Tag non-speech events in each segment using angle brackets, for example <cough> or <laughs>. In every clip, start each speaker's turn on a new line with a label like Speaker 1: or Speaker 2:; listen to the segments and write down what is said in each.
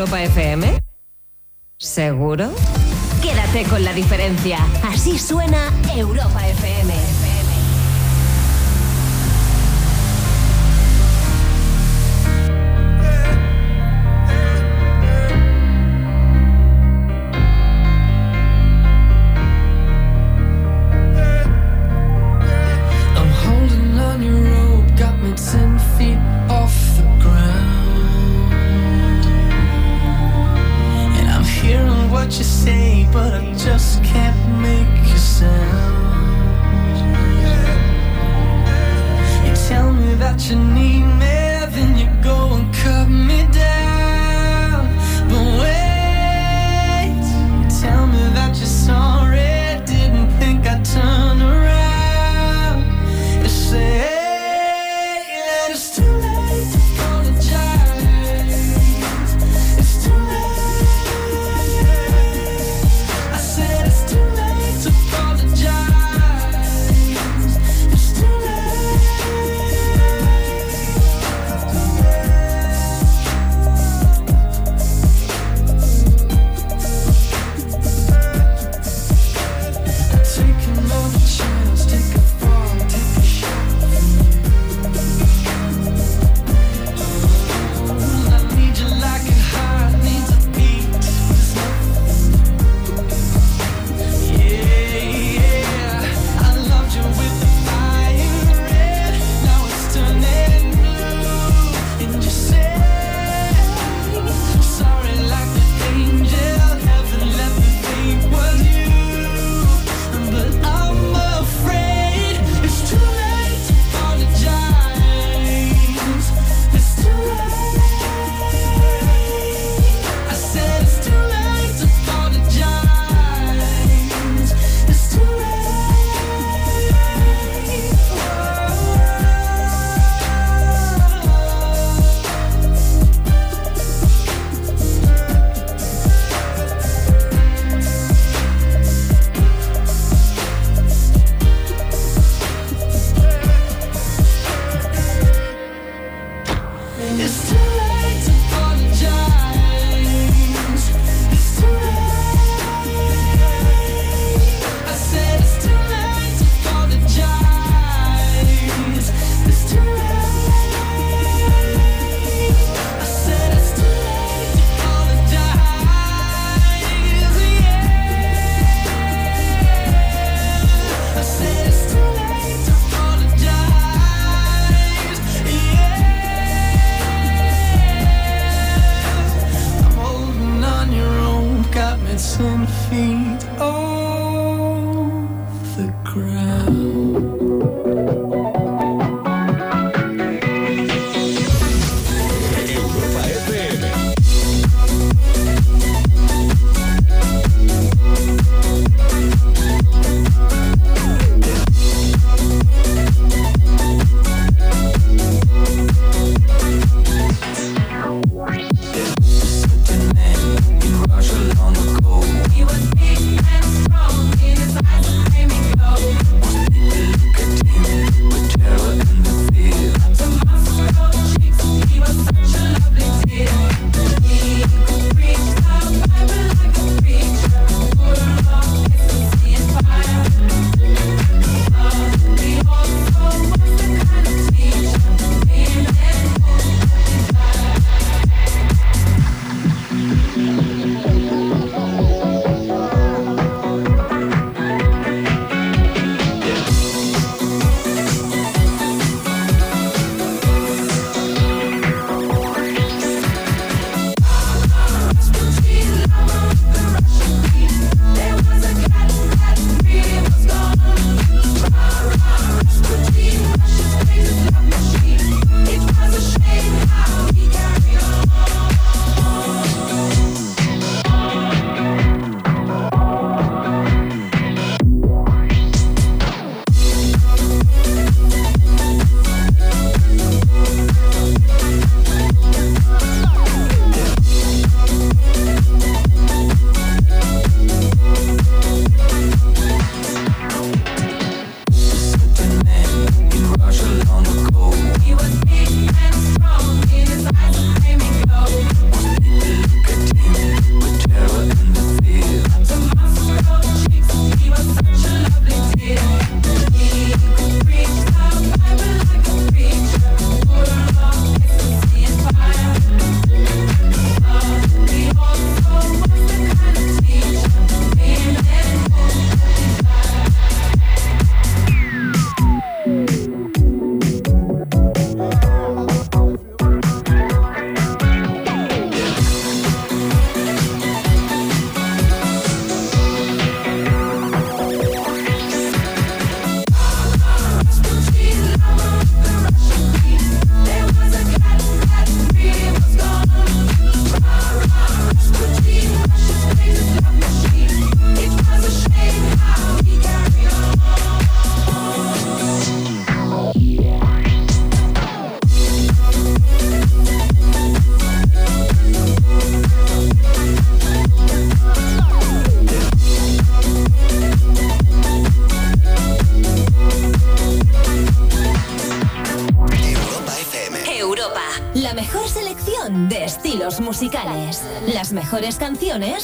Speaker 1: ¿Sabes cómo suena Europa FM? ¿Seguro? Quédate con la diferencia. Así suena
Speaker 2: mejores canciones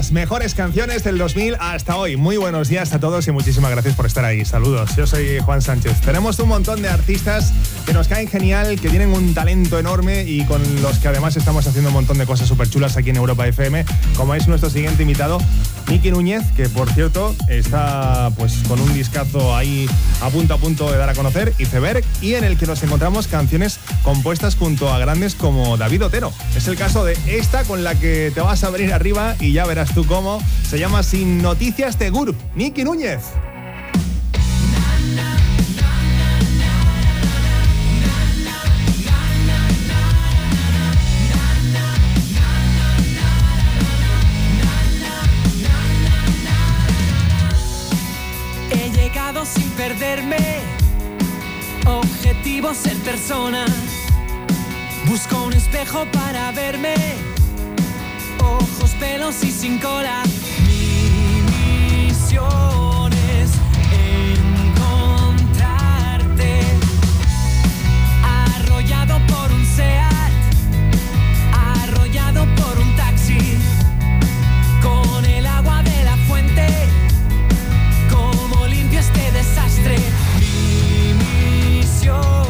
Speaker 3: las mejores canciones del 2000 hasta hoy. Muy buenos días a todos y muchísimas gracias por estar ahí. Saludos, yo soy Juan Sánchez. Tenemos un montón de artistas que nos caen genial, que tienen un talento enorme y con los que además estamos haciendo un montón de cosas súper chulas aquí en Europa FM, como es nuestro siguiente invitado, Miki Núñez, que por cierto está pues con un discazo ahí a punto a punto de dar a conocer, Iceberg, y en el que nos encontramos canciones compuestas junto a grandes como David Otero. Es el caso de esta con la que te vas a venir arriba y ya verás tú cómo. Se llama Sin Noticias de Gur, Miki Núñez.
Speaker 4: He llegado sin perderme. Objetivo ser persona. Busco un espejo para verme. Ojos, pelos y sin cola. Mi misión es encontrarte. Arrollado por un SEAT. Arrollado por un taxi. Con el agua de la fuente. Cómo limpio este desastre. Mi misión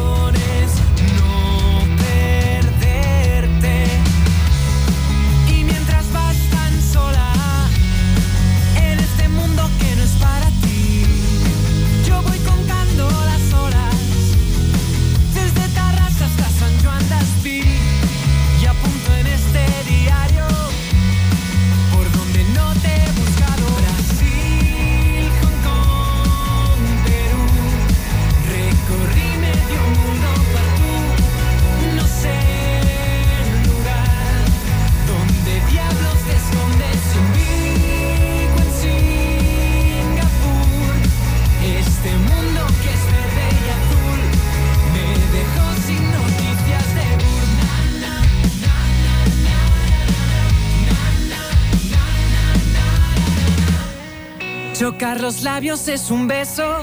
Speaker 4: Chocar los labios es un beso,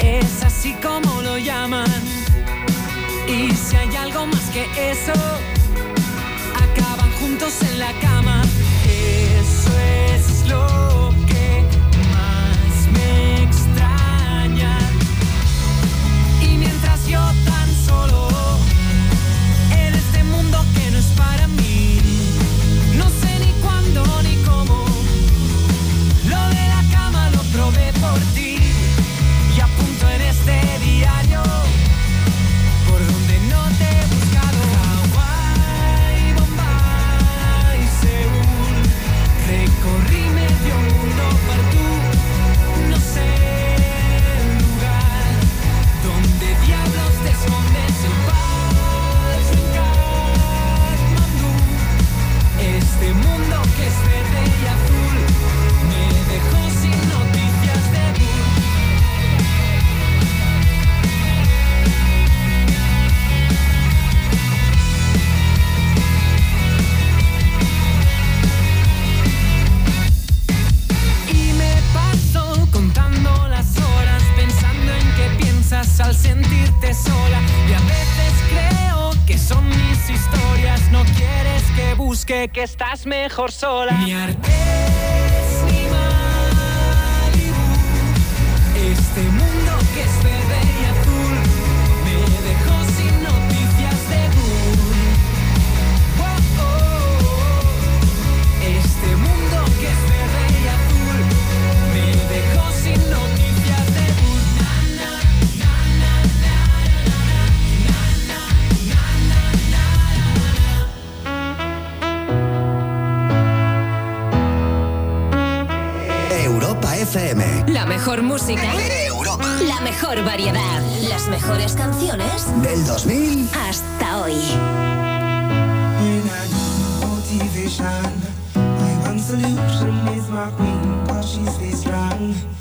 Speaker 4: es así como lo llaman. Y si hay algo más que eso, acaban juntos en la cama. Eso es lo sentirte sola. Y a veces creo que son mis historias. No quieres que busque que estás mejor sola. Ni Artés ni Malibu. Este mundo que es
Speaker 2: La mejor música.
Speaker 5: Europa.
Speaker 2: La mejor variedad. Las mejores canciones.
Speaker 5: Del 2000
Speaker 2: hasta hoy.
Speaker 6: When I need motivation, my one solution is my queen, cause she stays strong.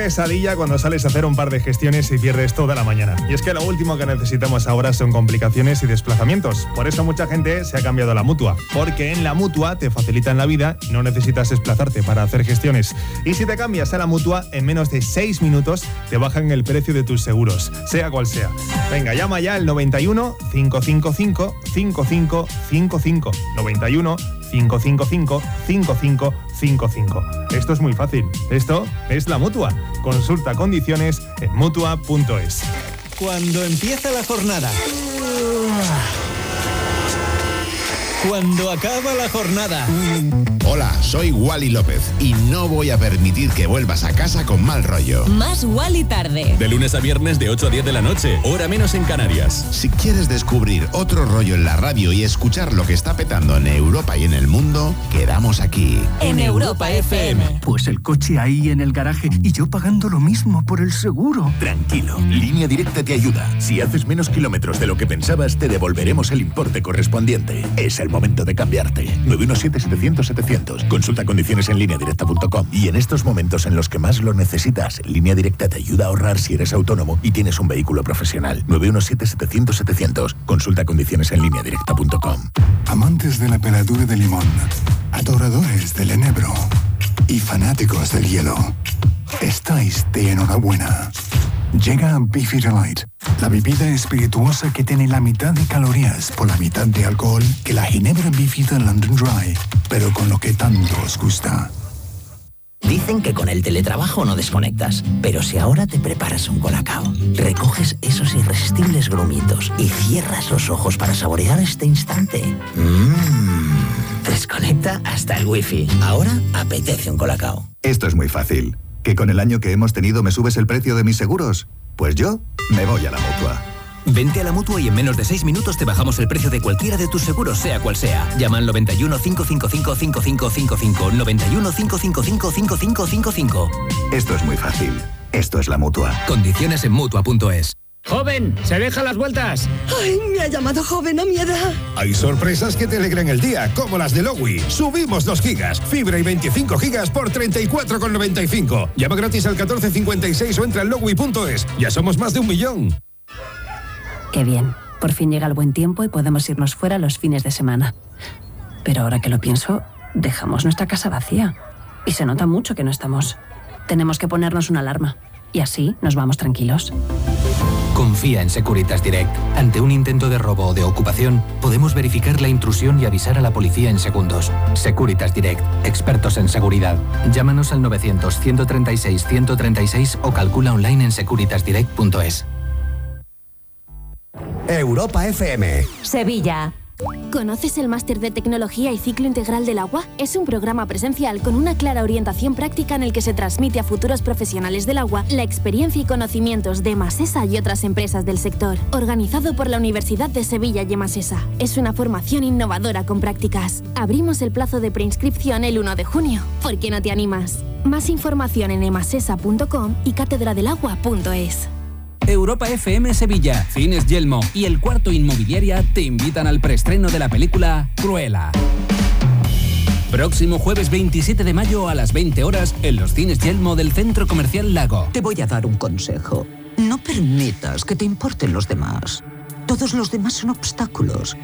Speaker 3: Pesadilla cuando sales a hacer un par de gestiones y pierdes toda la mañana. Y es que lo último que necesitamos ahora son complicaciones y desplazamientos. Por eso mucha gente se ha cambiado a la mutua. Porque en la mutua te facilitan la vida no necesitas desplazarte para hacer gestiones. Y si te cambias a la mutua, en menos de 6 minutos te bajan el precio de tus seguros, sea cual sea. Venga, llama ya al 91 555 5555. 91 555 5555. Esto es muy fácil. Esto es la mutua. Consulta condiciones en mutua.es.
Speaker 7: Cuando empieza la jornada. Cuando acaba la jornada.
Speaker 8: Hola, soy Wally López y no voy a permitir que vuelvas a casa con mal rollo.
Speaker 2: Más Wally tarde.
Speaker 9: De lunes a viernes de 8 a 10 de la noche, hora menos en Canarias.
Speaker 8: Si quieres descubrir otro rollo en la radio y escuchar lo que está petando en Europa y en el mundo, quedamos aquí.
Speaker 2: En Europa FM.
Speaker 10: Pues el coche ahí en el garaje y yo pagando lo mismo por el seguro.
Speaker 11: Tranquilo, Línea Directa te ayuda. Si haces menos kilómetros de lo que pensabas, te devolveremos el importe correspondiente. Es el momento de cambiarte. 917-700-700. Consulta condiciones en lineadirecta.com. Y en estos momentos en los que más lo necesitas, Línea Directa te ayuda a ahorrar si eres autónomo y tienes un vehículo profesional. 917-700-700. Consulta condiciones en lineadirecta.com.
Speaker 12: Amantes de la peladura de limón, adoradores del enebro y fanáticos del hielo, estáis de enhorabuena. Llega Beefy Delight, la bebida espirituosa que tiene la mitad de calorías por la mitad de alcohol que la ginebra Beefy de London Dry, pero con lo que tanto os gusta.
Speaker 13: Dicen que con el teletrabajo no desconectas, pero si ahora te preparas un colacao, recoges esos irresistibles grumitos y cierras los ojos para saborear este instante. Mmm. Desconecta hasta el wifi. Ahora apetece un colacao.
Speaker 14: Esto es muy fácil. ¿Que con el año que hemos tenido me subes el precio de mis seguros? Pues yo me voy a la mutua.
Speaker 15: Vente a la mutua y en menos de 6 minutos te bajamos el precio de cualquiera de tus seguros, sea cual sea. Llama al 91 555 5555. 91 555 5555.
Speaker 16: Esto es muy fácil. Esto es la mutua.
Speaker 15: Condiciones en mutua.es.
Speaker 17: ¡Joven! ¡Se deja las vueltas!
Speaker 18: ¡Ay, me ha llamado joven a mi edad!
Speaker 19: Hay sorpresas que te alegran el día, como las de Lowy. Subimos 2 gigas, fibra y 25 gigas por 34,95. Llama gratis al 1456 o entra en lowy.es. Ya somos más de un millón.
Speaker 20: Qué bien. Por fin llega el buen tiempo y podemos irnos fuera los fines de semana. Pero ahora que lo pienso, dejamos nuestra casa vacía. Y se nota mucho que no estamos. Tenemos que ponernos una alarma. Y así nos vamos tranquilos.
Speaker 21: Confía en Securitas Direct. Ante un intento de robo o de ocupación, podemos verificar la intrusión y avisar a la policía en segundos. Securitas Direct, expertos en seguridad. Llámanos al 900-136-136 o calcula online en securitasdirect.es.
Speaker 16: Europa FM.
Speaker 22: Sevilla.
Speaker 23: ¿Conoces el Máster de Tecnología y Ciclo Integral del Agua? Es un programa presencial con una clara orientación práctica en el que se transmite a futuros profesionales del agua la experiencia y conocimientos de Masesa y otras empresas del sector. Organizado por la Universidad de Sevilla y Masesa. Es una formación innovadora con prácticas. Abrimos el plazo de preinscripción el 1 de junio. ¿Por qué no te animas? Más información en emasesa.com y catedradelagua.es.
Speaker 24: Europa FM Sevilla, Cines Yelmo y El Cuarto Inmobiliaria te invitan al preestreno de la película Cruella. Próximo jueves 27 de mayo a las 20 horas en los Cines Yelmo del Centro Comercial Lago.
Speaker 25: Te voy a dar un consejo. No permitas que te importen los demás. Todos los demás son obstáculos.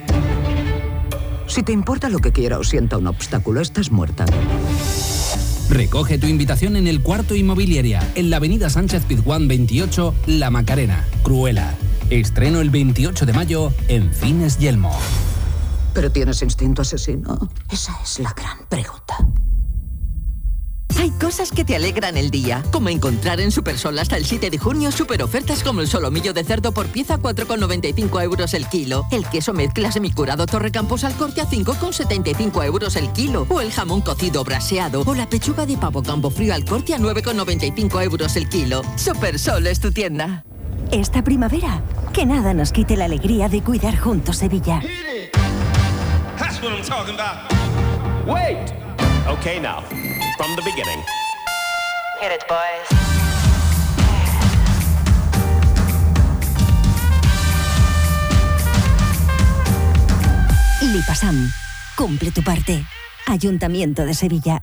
Speaker 25: Si te importa lo que quiera o sienta un obstáculo, estás muerta.
Speaker 24: Recoge tu invitación en el Cuarto Inmobiliaria, en la avenida Sánchez Pizjuán 28, La Macarena, Cruela. Estreno el 28 de mayo en Cines Yelmo.
Speaker 25: ¿Pero tienes instinto asesino? Esa es la gran pregunta.
Speaker 26: Hay cosas que te alegran el día, como encontrar en Supersol hasta el 7 de junio super ofertas como el solomillo de cerdo por pieza 4,95 euros el kilo, el queso mezcla semicurado Torrecampos al corte a 5,75 euros el kilo, o el jamón cocido braseado, o la pechuga de pavo campo frío al corte a 9,95 euros el kilo. Supersol es tu tienda.
Speaker 27: Esta primavera, que nada nos quite la alegría de cuidar juntos Sevilla.
Speaker 28: That's what I'm talking about. Wait! Okay, now, from the beginning.
Speaker 29: Hit it, boys.
Speaker 27: Lipasam, cumple tu parte. Ayuntamiento de Sevilla.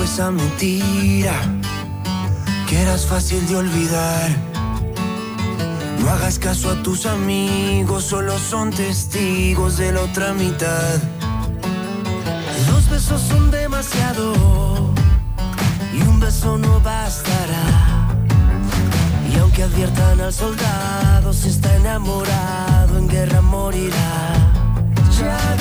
Speaker 1: Esa mentira? Que eras fácil de olvidar. No hagas caso a tus amigos, solo son testigos de la otra mitad. Dos besos son demasiado y un beso no bastará. Y aunque adviertan al soldado, si está enamorado, en guerra morirá. Ya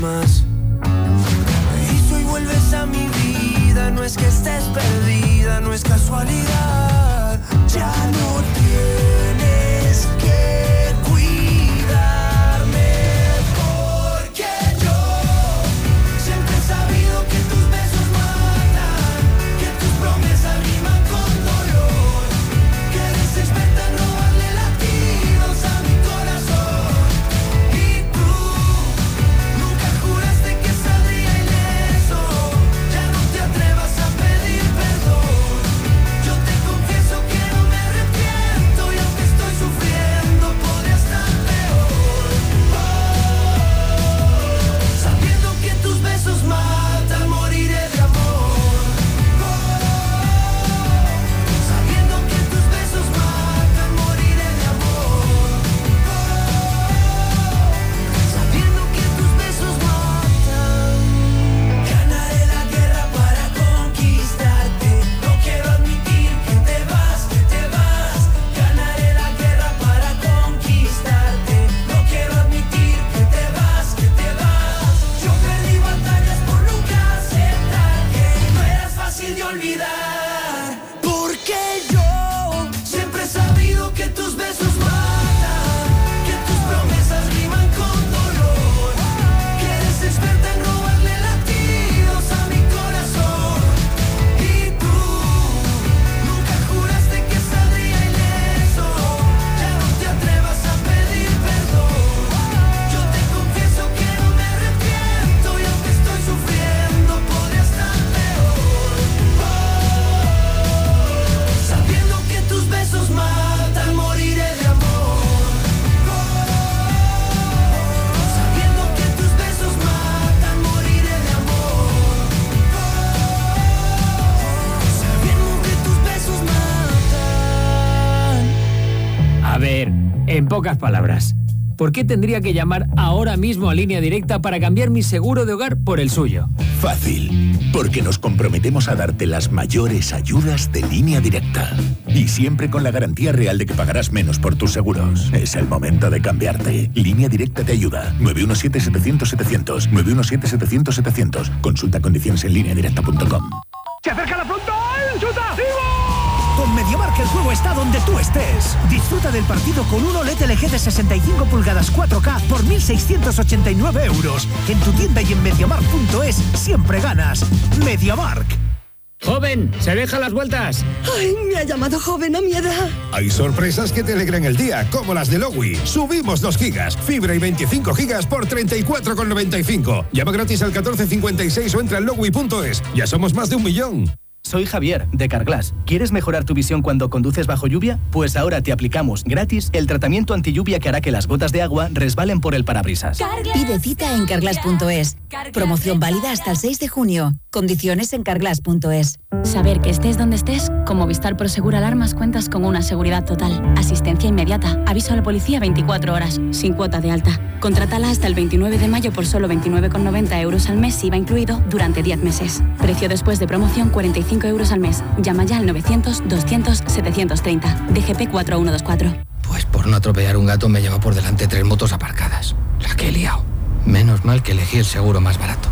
Speaker 1: más. Y hoy vuelves a mi vida, no es que estés perdida, no es
Speaker 17: casualidad. Pocas palabras, ¿por qué tendría que llamar ahora mismo a línea directa para cambiar mi seguro de hogar por el suyo?
Speaker 11: Fácil, porque nos comprometemos a darte las mayores ayudas de línea directa. Y siempre con la garantía real de que pagarás menos por tus seguros. Es el momento de cambiarte. Línea directa te ayuda. 917-700-700. 917-700-700. Consulta condiciones en línea directa.com.
Speaker 30: El juego está donde tú estés. Disfruta del partido con un OLED LG de 65 pulgadas 4K por 1.689 euros. En tu tienda y en MediaMark.es siempre ganas. MediaMark.
Speaker 17: Joven, ¿se deja las vueltas?
Speaker 18: ¡Ay, me ha llamado joven a mi edad!
Speaker 19: Hay sorpresas que te alegran el día, como las de Lowy. Subimos 2 gigas, fibra y 25 gigas por 34,95. Llama gratis al 1456 o entra en lowy.es. Ya somos más de un millón.
Speaker 31: Soy Javier, de Carglass. ¿Quieres mejorar tu visión cuando conduces bajo lluvia? Pues ahora te aplicamos gratis el tratamiento anti lluvia que hará que las gotas de agua resbalen por el parabrisas.
Speaker 32: Pide cita en carglass.es. Promoción válida hasta el 6 de junio. Condiciones en carglass.es.
Speaker 23: Saber que estés donde estés, con Movistar Prosegur Alarmas cuentas con una seguridad total, asistencia inmediata, aviso a la policía 24 horas, sin cuota de alta. Contrátala hasta el 29 de mayo por solo 29,90 euros al mes, IVA incluido, durante 10 meses. Precio después de promoción 45 euros al mes. Llama ya al 900-200-730. DGP 4124.
Speaker 33: Pues por no atropellar un gato me lleva por delante tres motos aparcadas. La que he liado. Menos mal que elegí el seguro más barato.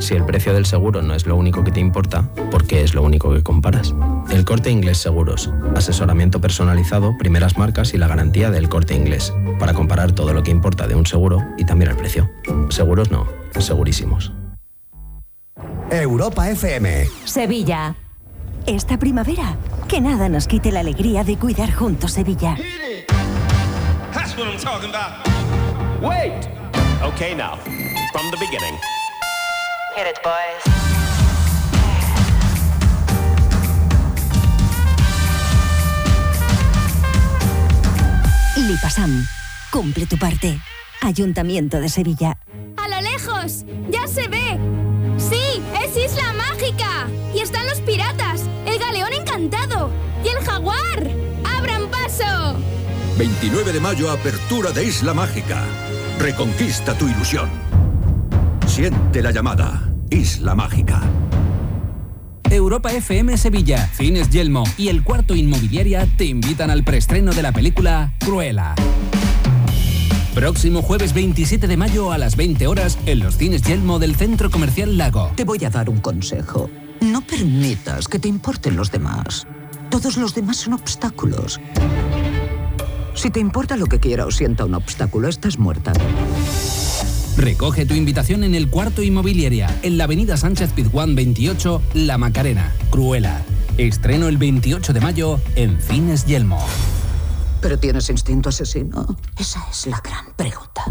Speaker 26: Si el precio del seguro no es lo único que te importa, ¿por qué es lo único que comparas? El Corte Inglés Seguros. Asesoramiento personalizado, primeras marcas y la garantía del Corte Inglés. Para comparar todo lo que importa de un seguro y también el precio. Seguros no, segurísimos.
Speaker 34: Europa FM.
Speaker 35: Sevilla. Esta primavera, que nada nos quite la alegría de cuidar juntos Sevilla.
Speaker 36: That's what I'm talking about. Wait! Okay, now, from the beginning.
Speaker 37: Hit it, boys.
Speaker 35: Lipasam. Cumple tu parte. Ayuntamiento de Sevilla.
Speaker 38: ¡A lo lejos! ¡Ya se ve! ¡Sí! ¡Es Isla Mágica! ¡Y están los piratas! ¡El galeón encantado! ¡Y el jaguar! ¡Abran paso!
Speaker 39: 29 de mayo, apertura de Isla Mágica. Reconquista tu ilusión. Siente la llamada. Isla Mágica.
Speaker 24: Europa FM Sevilla, Cines Yelmo y El Cuarto Inmobiliaria te invitan al preestreno de la película Cruella. Próximo jueves 27 de mayo a las 20 horas en los Cines Yelmo del Centro Comercial Lago.
Speaker 25: Te voy a dar un consejo. No permitas que te importen los demás. Todos los demás son obstáculos. Si te importa lo que quiera o sienta un obstáculo, estás muerta.
Speaker 24: Recoge tu invitación en el Cuarto Inmobiliaria, en la avenida Sánchez Pizjuán 28, La Macarena, Cruela. Estreno el 28 de mayo en Cines Yelmo.
Speaker 25: ¿Pero tienes instinto asesino? Esa es la gran pregunta.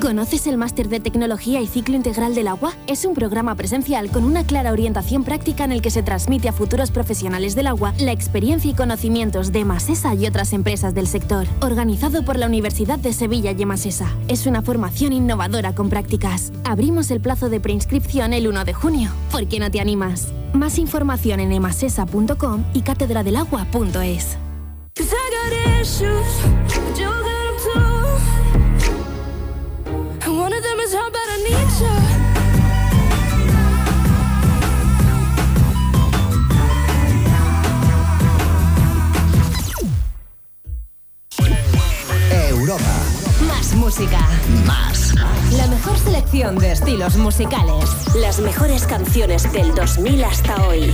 Speaker 23: ¿Conoces el máster de tecnología y ciclo integral del agua? Es un programa presencial con una clara orientación práctica en el que se transmite a futuros profesionales del agua la experiencia y conocimientos de Masesa y otras empresas del sector. Organizado por la Universidad de Sevilla y Masesa. Es una formación innovadora con prácticas. Abrimos el plazo de preinscripción el 1 de junio. ¿Por qué no te animas? Más información en emasesa.com y catedradelagua.es.
Speaker 27: Cause I got issues, but you got 'em too. And one of them is how bad I need you.
Speaker 34: Europa.
Speaker 22: Más música.
Speaker 34: Más.
Speaker 22: La mejor selección de estilos musicales. Las mejores canciones del 2000 hasta hoy.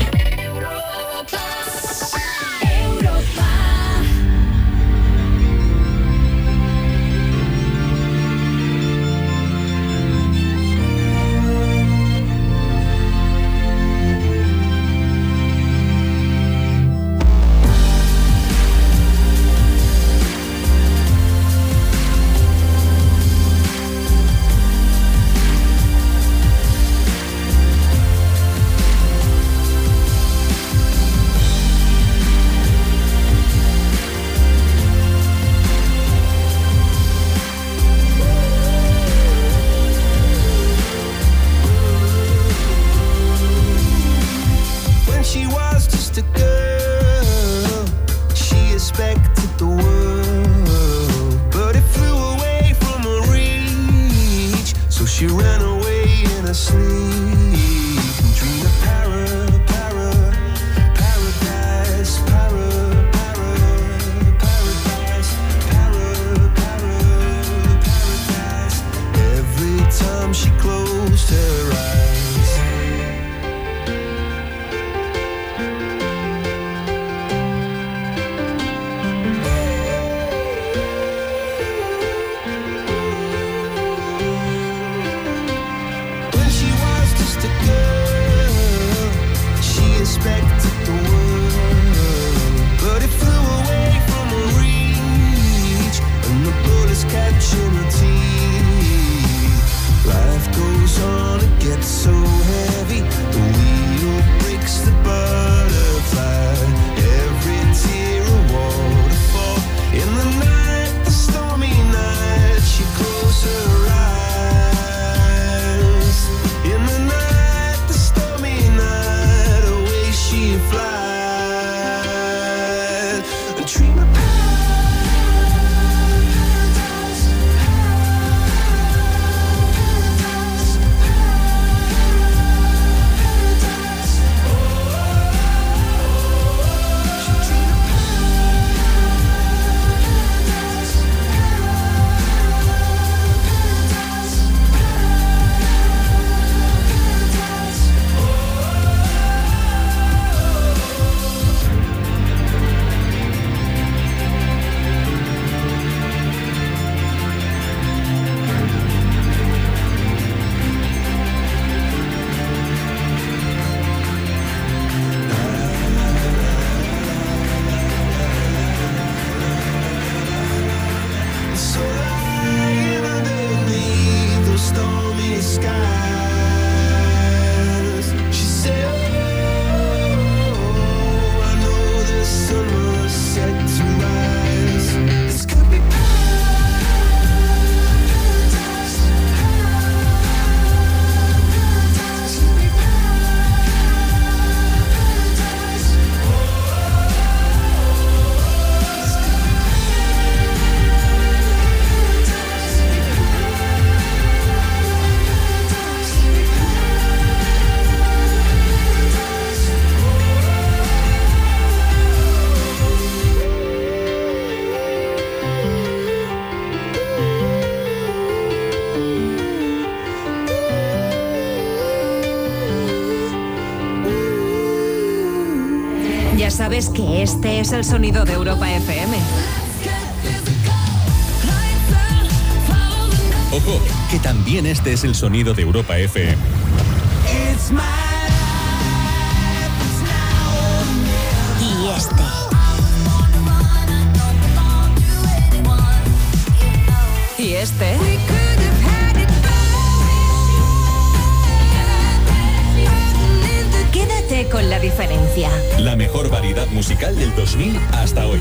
Speaker 2: Este es el sonido de Europa FM.
Speaker 40: Ojo, que también este es el sonido de Europa FM.
Speaker 2: Y este. Y este. Con la diferencia.
Speaker 40: La mejor variedad musical del 2000 hasta hoy.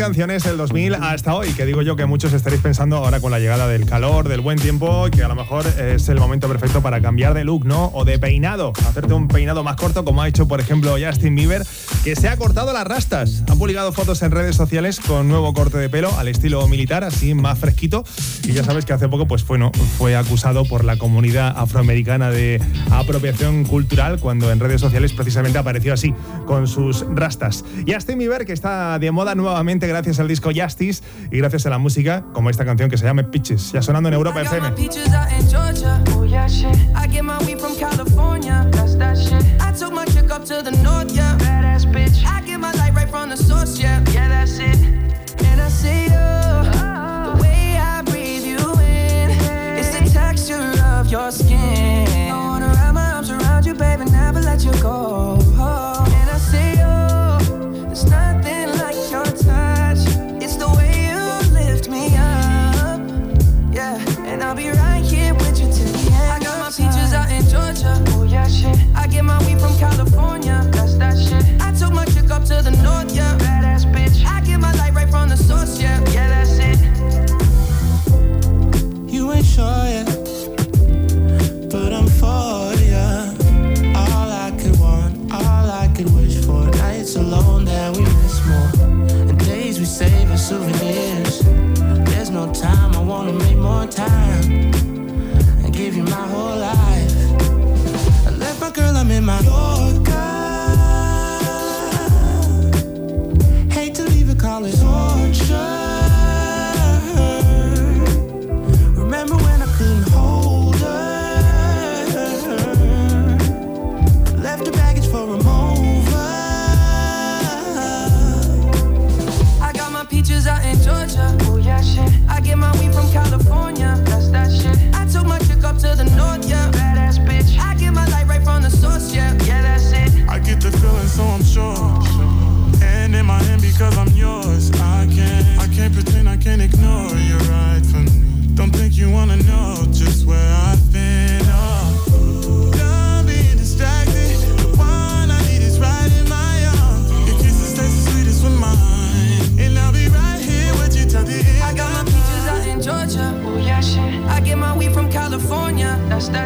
Speaker 41: canciones
Speaker 42: del 2000
Speaker 41: hasta hoy,
Speaker 3: que digo yo que muchos estaréis pensando ahora con la llegada del calor, del buen tiempo, que a lo mejor es el momento perfecto para cambiar de look, ¿no? O de peinado, hacerte un peinado más corto como ha hecho, por ejemplo, Justin Bieber, que se ha cortado las rastas publicado fotos en redes sociales con nuevo corte de pelo al estilo militar, así más fresquito. Y ya sabes que hace poco pues, fue, no, fue acusado por la comunidad afroamericana de apropiación cultural cuando en redes sociales precisamente apareció así, con sus rastas. Y Justin Bieber, que está de moda nuevamente gracias al disco Justice y gracias a la música, como esta canción que se llama Pitches, ya sonando en Europa FM.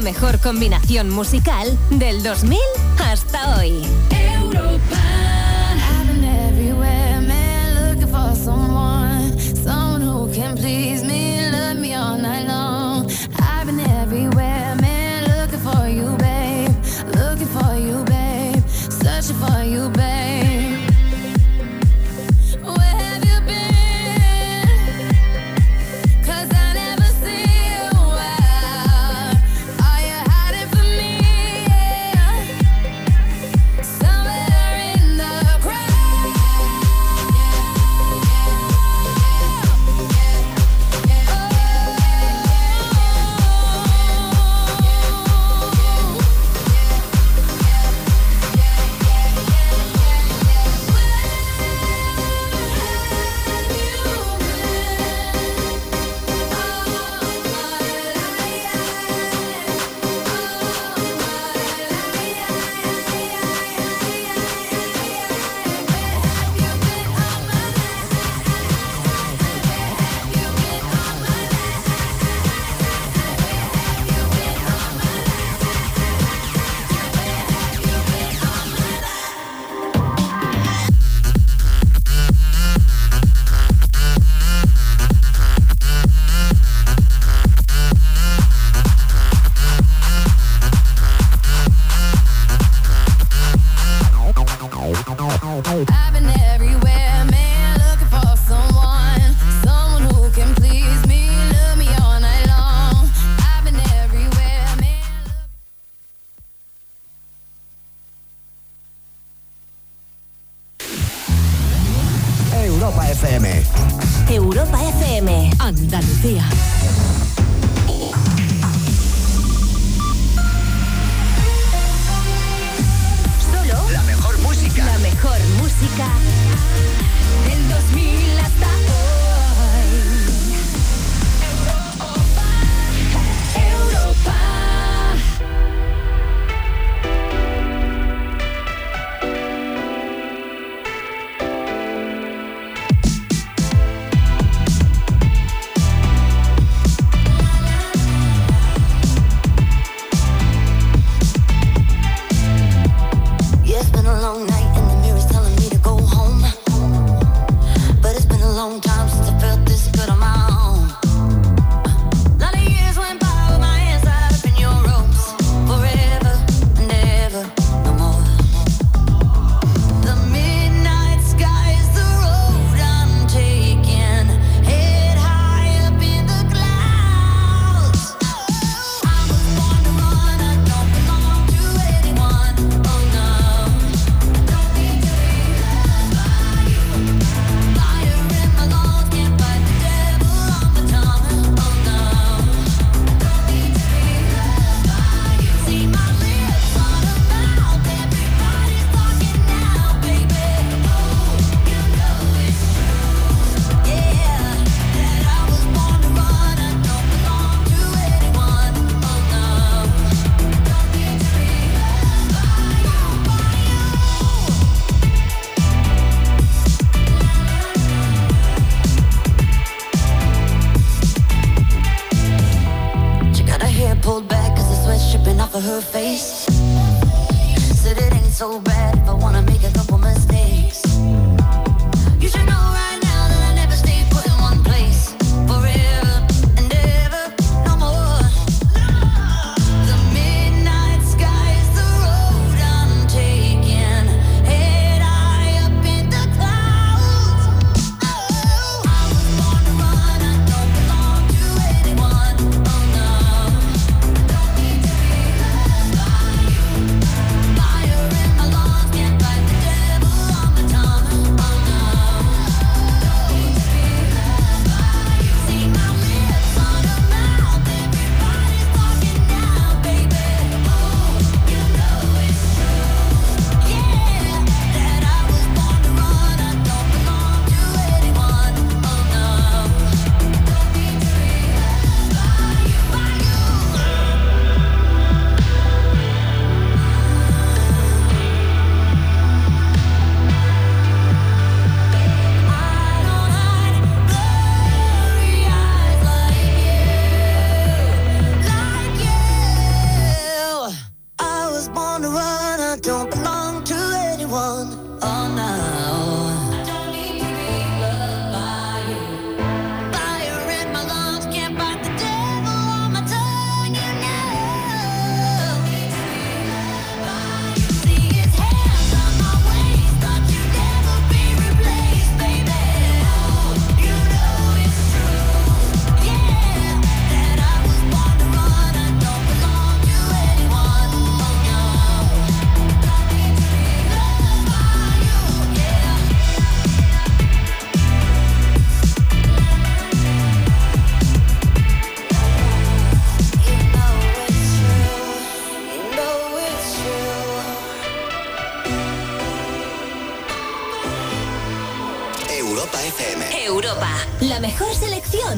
Speaker 43: mejor combinación musical del 2000 hasta hoy.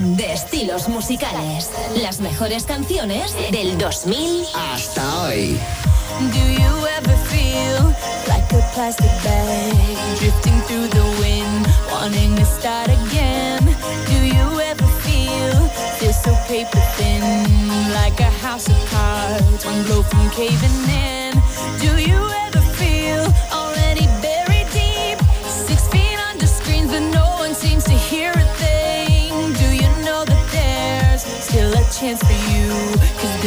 Speaker 22: de estilos musicales. Las mejores canciones del 2000
Speaker 34: hasta hoy.
Speaker 44: Do you ever feel like a plastic bag drifting through the wind, wanting to start again? Do you ever feel this so paper thin, like a house of cards, one blow from caving in? Do you ever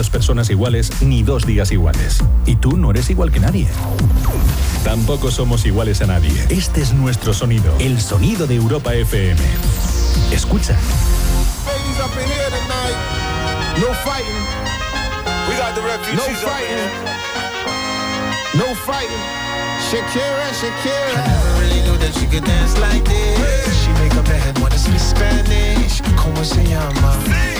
Speaker 39: Dos personas iguales ni dos días iguales. Y tú no eres igual que nadie. Tampoco somos iguales a nadie. Este es nuestro sonido, el sonido de Europa FM. Escucha.
Speaker 45: No fighting.
Speaker 46: We got the
Speaker 45: No
Speaker 46: refugees up
Speaker 45: fighting. No fighting. Shakira, Shakira.
Speaker 47: I never really knew that she could dance like this. She make up her head wanna speak Spanish. Como se llama?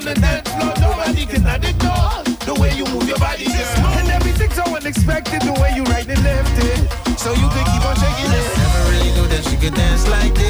Speaker 45: On the dance floor, nobody can ignore the way you move your body, girl. And everything's so unexpected, the way you right and left it. So you can keep on shaking it.
Speaker 47: Never really knew that she could dance like this.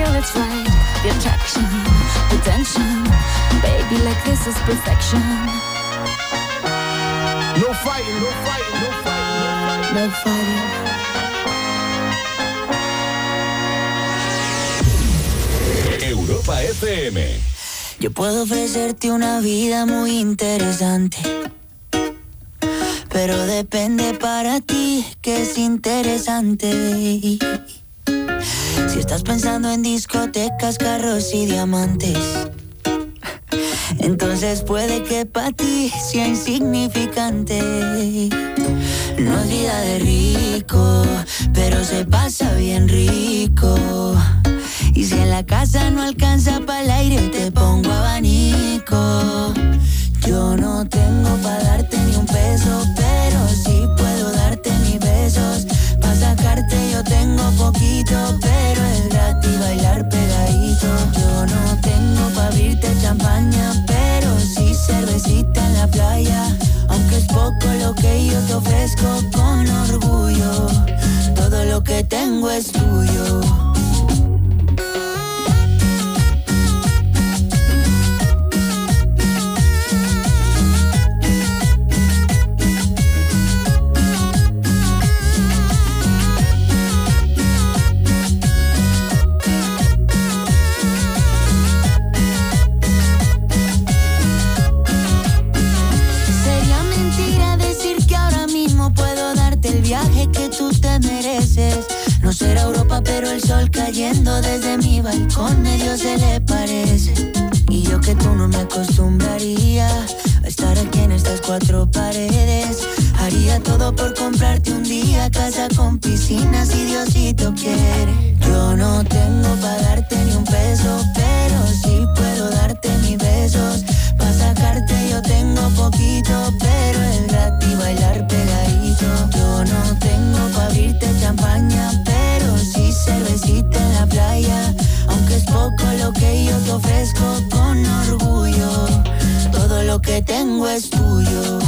Speaker 48: feel it's right. The attraction, the tension, baby. Like this is perfection.
Speaker 45: No fighting, no fighting, no fighting.
Speaker 48: No fighting.
Speaker 39: Europa FM.
Speaker 49: Yo puedo ofrecerte una vida muy interesante. Pero depende para ti que es interesante. Carros y diamantes. Entonces puede que para ti sea insignificante. No es vida de rico, pero se pasa bien rico. Y si en la casa no alcanza para el aire, te pongo abanico. Yo no tengo para darte ni un peso, pero sí puedo darte mis besos. Sacarte yo tengo poquito, pero es gratis bailar pegadito. Yo no tengo para abrirte champaña, pero sí cervecita en la playa. Aunque es poco lo que yo te ofrezco con orgullo. Todo lo que tengo es tuyo. Cayendo desde mi balcón, medio se le parece. Y yo que tú no me acostumbraría a estar aquí en estas cuatro paredes. Haría todo por comprarte un día casa con piscina si Diosito quiere. Yo no tengo para darte ni un peso, pero sí puedo darte mis besos. Para sacarte yo tengo poquito, pero es gratis bailar pegadito. Yo no tengo para abrirte champaña, cervecita en la playa. Aunque es poco lo que yo te ofrezco con orgullo. Todo lo que tengo es tuyo.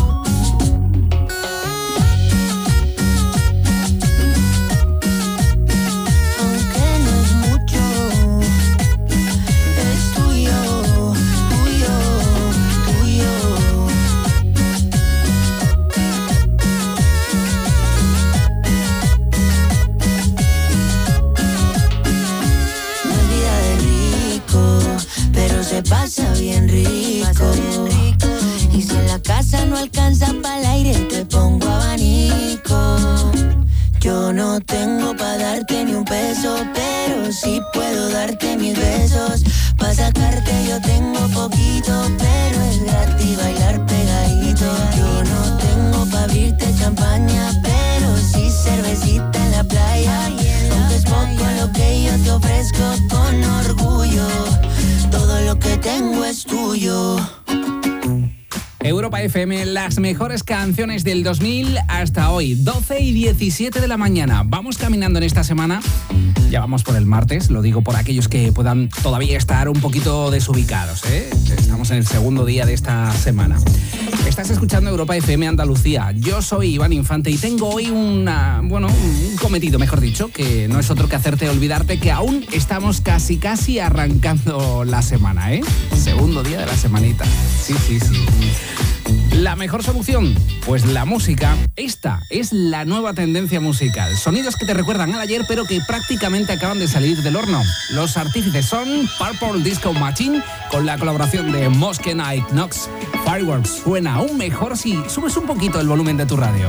Speaker 49: Casa no alcanza para el aire, te pongo abanico. Yo no tengo para darte ni un peso, pero sí puedo darte mis besos. Para sacarte yo tengo poquito, pero es gratis bailar pegadito. Yo no tengo para abrirte champaña, pero sí cervecita en la playa. Aunque es poco lo que yo te ofrezco con orgullo. Todo lo que tengo es tuyo.
Speaker 24: Europa FM, las mejores canciones del 2000 hasta hoy, 12 y 17 de la mañana. Vamos caminando en esta semana. Ya vamos por el martes, lo digo por aquellos que puedan todavía estar un poquito desubicados. ¿eh? Estamos en el segundo día de esta semana. Estás escuchando Europa FM Andalucía. Yo soy Iván Infante y tengo hoy una, bueno, un cometido, mejor dicho, que no es otro que hacerte olvidarte que aún estamos casi casi arrancando la semana, ¿eh? Segundo día de la semanita. Sí, sí, sí. La mejor solución, pues la música. Esta es la nueva tendencia musical. Sonidos que te recuerdan al ayer, pero que prácticamente acaban de salir del horno. Los artífices son Purple Disco Machine con la colaboración de Mosque Night Knox. Fireworks suena aún mejor si subes un poquito el volumen de tu radio.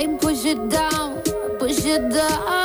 Speaker 50: I
Speaker 51: push it down, push it down.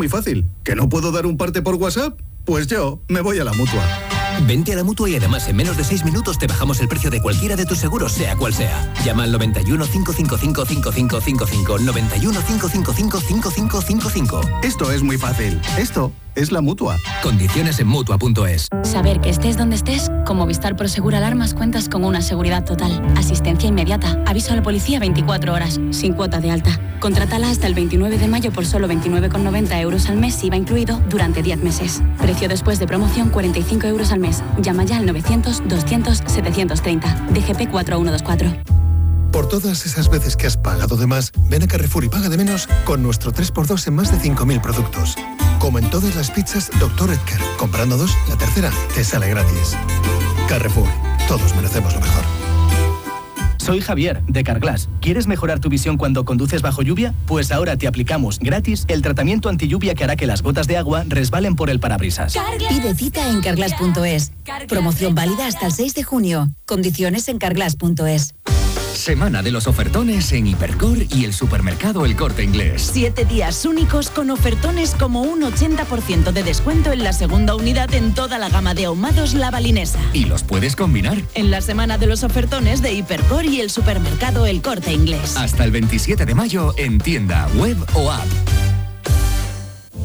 Speaker 16: Muy fácil. ¿Que no puedo dar un parte por WhatsApp? Pues yo me voy a la mutua.
Speaker 21: Vente a la mutua y además en menos de 6 minutos te bajamos el precio de cualquiera de tus seguros, sea cual sea. Llama al 91 555 5555 91 555 5555.
Speaker 16: Esto es muy fácil. Esto es la mutua.
Speaker 21: Condiciones en mutua.es.
Speaker 32: Saber que estés donde estés, con Movistar Prosegur Alarmas cuentas con una seguridad total. Asistencia inmediata. Aviso a la policía 24 horas, sin cuota de alta. Contrátala hasta el 29 de mayo por solo 29,90 euros al mes, IVA incluido, durante 10 meses. Precio después de promoción 45 euros al mes. Llama ya al 900-200-730. DGP 4124.
Speaker 52: Por todas esas veces que has pagado de más, ven a Carrefour y paga de menos con nuestro 3x2 en más de 5.000 productos. Como en todas las pizzas Dr. Edgar. Comprando dos, la tercera te sale gratis. Carrefour. Todos merecemos lo mejor.
Speaker 53: Soy Javier, de Carglass. ¿Quieres mejorar tu visión cuando conduces bajo lluvia? Pues ahora te aplicamos gratis el tratamiento anti lluvia que hará que las gotas de agua resbalen por el parabrisas.
Speaker 54: Pide cita en carglass.es. Promoción válida hasta el 6 de junio. Condiciones en carglass.es.
Speaker 55: Semana de los ofertones en Hipercor y el supermercado El Corte Inglés.
Speaker 56: Siete días únicos con ofertones como un 80% de descuento en la segunda unidad en toda la gama de ahumados La Balinesa.
Speaker 55: Y los puedes combinar.
Speaker 56: En la semana de los ofertones de Hipercor y el supermercado El Corte Inglés.
Speaker 55: Hasta el 27 de mayo en tienda, web o app.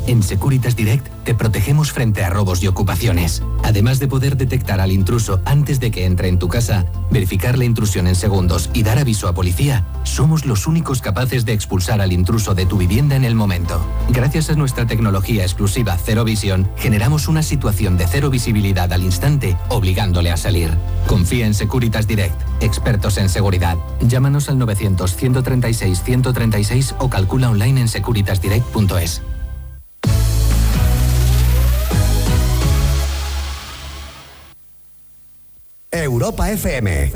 Speaker 21: En Securitas Direct te protegemos frente a robos y ocupaciones. Además de poder detectar al intruso antes de que entre en tu casa, verificar la intrusión en segundos y dar aviso a policía, somos los únicos capaces de expulsar al intruso de tu vivienda en el momento. Gracias a nuestra tecnología exclusiva Cero Visión, generamos una situación de cero visibilidad al instante, obligándole a salir. Confía en Securitas Direct, expertos en seguridad. Llámanos al 900 136 136 o calcula online en securitasdirect.es.
Speaker 16: Europa FM.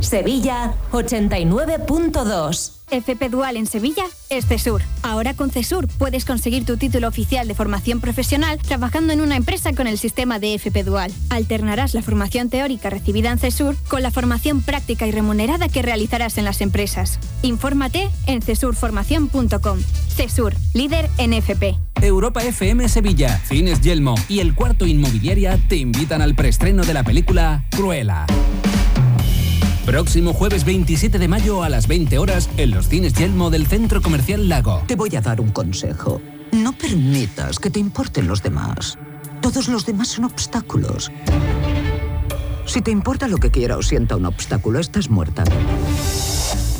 Speaker 2: Sevilla 89.2.
Speaker 57: FP Dual en Sevilla es CESUR. Ahora con CESUR puedes conseguir tu título oficial de formación profesional trabajando en una empresa con el sistema de FP Dual. Alternarás la formación teórica recibida en CESUR con la formación práctica y remunerada que realizarás en las empresas. Infórmate en cesurformación.com. CESUR, líder en FP.
Speaker 24: Europa FM Sevilla, Cines Yelmo y el cuarto Inmobiliaria te invitan al preestreno de la película Cruella. Próximo jueves 27 de mayo a las 20 horas en los cines Yelmo del Centro Comercial Lago.
Speaker 25: Te voy a dar un consejo. No permitas que te importen los demás. Todos los demás son obstáculos. Si te importa lo que quiera o sienta un obstáculo, estás muerta.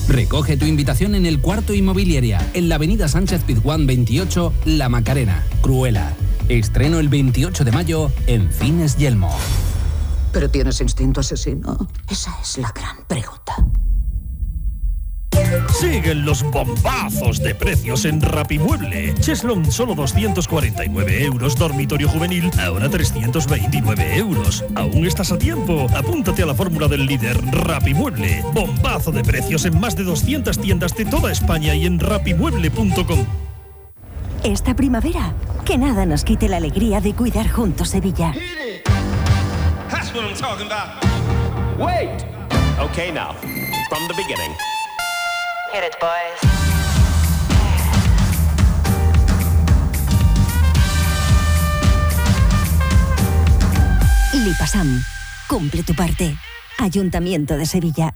Speaker 24: Recoge tu invitación en el cuarto Inmobiliaria, en la avenida Sánchez Pizjuán 28, La Macarena, Cruela. Estreno el 28 de mayo en Cines Yelmo.
Speaker 25: ¿Pero tienes instinto asesino? Esa es la gran pregunta.
Speaker 58: Siguen los bombazos de precios en Rapimueble. Cheslon solo 249 euros, dormitorio juvenil ahora 329 euros. Aún estás a tiempo. Apúntate a la fórmula del líder Rapimueble. Bombazo de precios en más de 200 tiendas de toda España y en rapimueble.com.
Speaker 59: Esta primavera, que nada nos quite la alegría de cuidar juntos Sevilla.
Speaker 60: That's what I'm talking about. Wait! Okay, now, from the beginning.
Speaker 61: Hit.
Speaker 59: Lipasam, cumple tu parte. Ayuntamiento de Sevilla.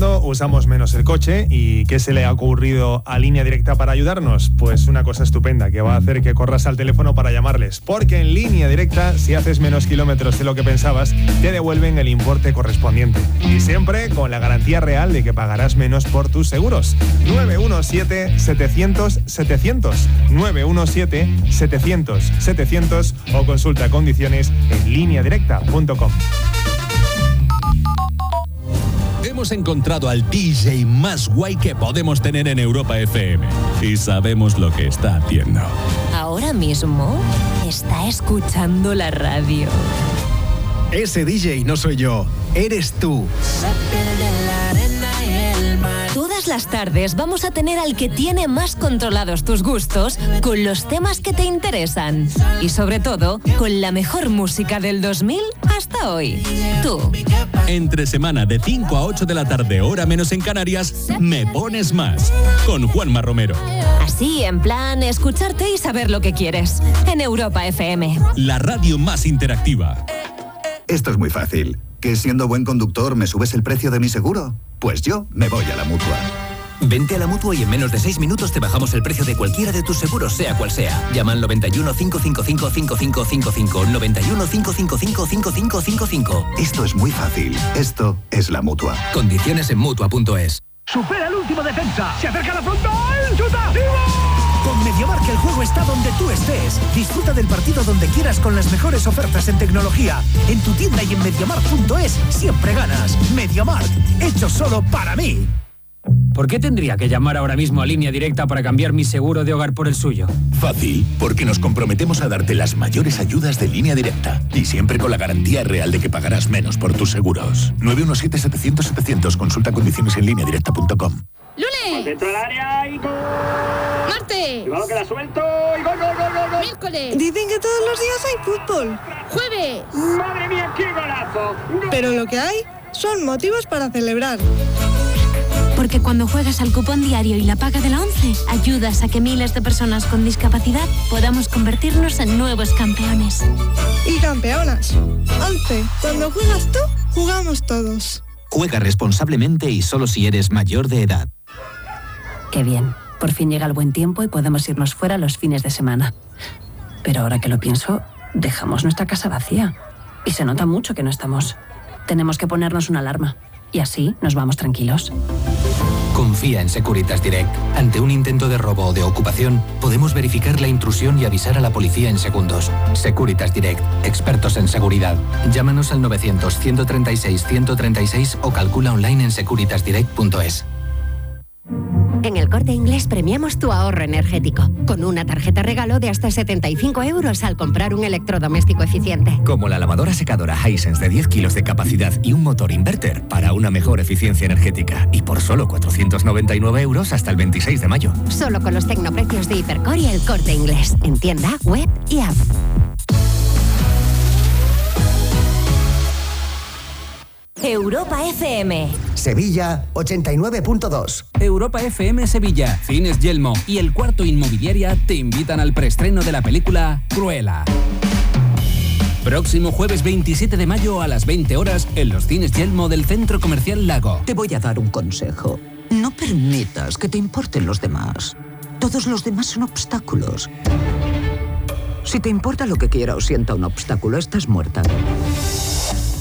Speaker 3: Usamos menos el coche. ¿Y qué se le ha ocurrido a Línea Directa para ayudarnos? Pues una cosa estupenda que va a hacer que corras al teléfono para llamarles. Porque en Línea Directa, si haces menos kilómetros de lo que pensabas, te devuelven el importe correspondiente. Y siempre con la garantía real de que pagarás menos por tus seguros. 917-700-700. 917-700-700 o consulta condiciones en lineadirecta.com.
Speaker 39: Hemos encontrado al DJ más guay que podemos tener en Europa FM y sabemos lo que está haciendo.
Speaker 22: Ahora mismo está escuchando la radio.
Speaker 62: Ese DJ no soy yo, eres tú.
Speaker 22: Las tardes vamos a tener al que tiene más controlados tus gustos con los temas que te interesan. Y sobre todo, con la mejor música del 2000 hasta hoy. Tú.
Speaker 39: Entre semana de 5 a 8 de la tarde, hora menos en Canarias, me pones más. Con Juanma Romero.
Speaker 22: Así, en plan, escucharte y saber lo que quieres. En Europa FM.
Speaker 39: La radio más interactiva.
Speaker 16: Esto es muy fácil. ¿Que siendo buen conductor me subes el precio de mi seguro? Pues yo me voy a la mutua.
Speaker 63: Vente a la mutua y en menos de 6 minutos te bajamos el precio de cualquiera de tus seguros, sea cual sea. Llama al 91 555 5555. 91 555 5555.
Speaker 16: Esto es muy fácil. Esto es la mutua.
Speaker 63: Condiciones en mutua.es.
Speaker 64: Supera el último defensa. Se acerca la frontal. ¡Chuta! Con MediaMark el juego está donde tú estés. Disfruta del partido donde quieras con las mejores ofertas en tecnología. En tu tienda y en MediaMark.es siempre ganas. MediaMark, hecho solo para mí.
Speaker 17: ¿Por qué tendría que llamar ahora mismo a línea directa para cambiar mi seguro de hogar por el suyo?
Speaker 11: Fácil, porque nos comprometemos a darte las mayores ayudas de línea directa y siempre con la garantía real de que pagarás menos por tus seguros. 917-700-700. Consulta condiciones en línea directa.com.
Speaker 65: ¡Lunes!
Speaker 64: Dentro del área y gol.
Speaker 65: ¡Martes!
Speaker 64: Cuidado que la suelto y gol, gol, gol, gol, gol.
Speaker 65: ¡Miércoles!
Speaker 66: Dicen que todos los días hay fútbol.
Speaker 65: ¡Jueves!
Speaker 64: ¡Madre mía, qué golazo!
Speaker 66: Pero lo que hay son motivos para celebrar.
Speaker 67: Porque cuando juegas al cupón diario y la paga de la 11, ayudas a que miles de personas con discapacidad podamos convertirnos en nuevos campeones.
Speaker 66: Y campeonas. 11. Cuando juegas tú, jugamos todos.
Speaker 63: Juega responsablemente y solo si eres mayor de edad.
Speaker 20: Qué bien. Por fin llega el buen tiempo y podemos irnos fuera los fines de semana. Pero ahora que lo pienso, dejamos nuestra casa vacía. Y se nota mucho que no estamos. Tenemos que ponernos una alarma. Y así nos vamos tranquilos.
Speaker 21: Confía en Securitas Direct. Ante un intento de robo o de ocupación, podemos verificar la intrusión y avisar a la policía en segundos. Securitas Direct, expertos en seguridad. Llámanos al 900-136-136 o calcula online en securitasdirect.es.
Speaker 68: En el corte inglés premiamos tu ahorro energético con una tarjeta regalo de hasta 75 euros al comprar un electrodoméstico eficiente.
Speaker 69: Como la lavadora secadora Hisense de 10 kilos de capacidad y un motor inverter para una mejor eficiencia energética. Y por solo 499 euros hasta el 26 de mayo.
Speaker 68: Solo con los tecnoprecios de Hipercor y el corte inglés. En tienda, web y app.
Speaker 22: Europa FM.
Speaker 16: Sevilla 89.2.
Speaker 24: Europa FM Sevilla, Cines Yelmo y el cuarto Inmobiliaria te invitan al preestreno de la película Cruella. Próximo jueves 27 de mayo a las 20 horas en los cines Yelmo del Centro Comercial Lago.
Speaker 25: Te voy a dar un consejo. No permitas que te importen los demás. Todos los demás son obstáculos. Si te importa lo que quiera o sienta un obstáculo, estás muerta.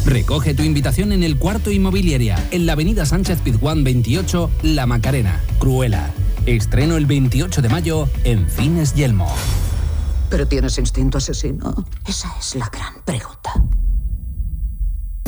Speaker 24: Recoge tu invitación en el cuarto Inmobiliaria, en la avenida Sánchez Pizjuán 28, La Macarena, Cruela. Estreno el 28 de mayo en Cines Yelmo.
Speaker 25: ¿Pero tienes instinto asesino? Esa es la gran pregunta.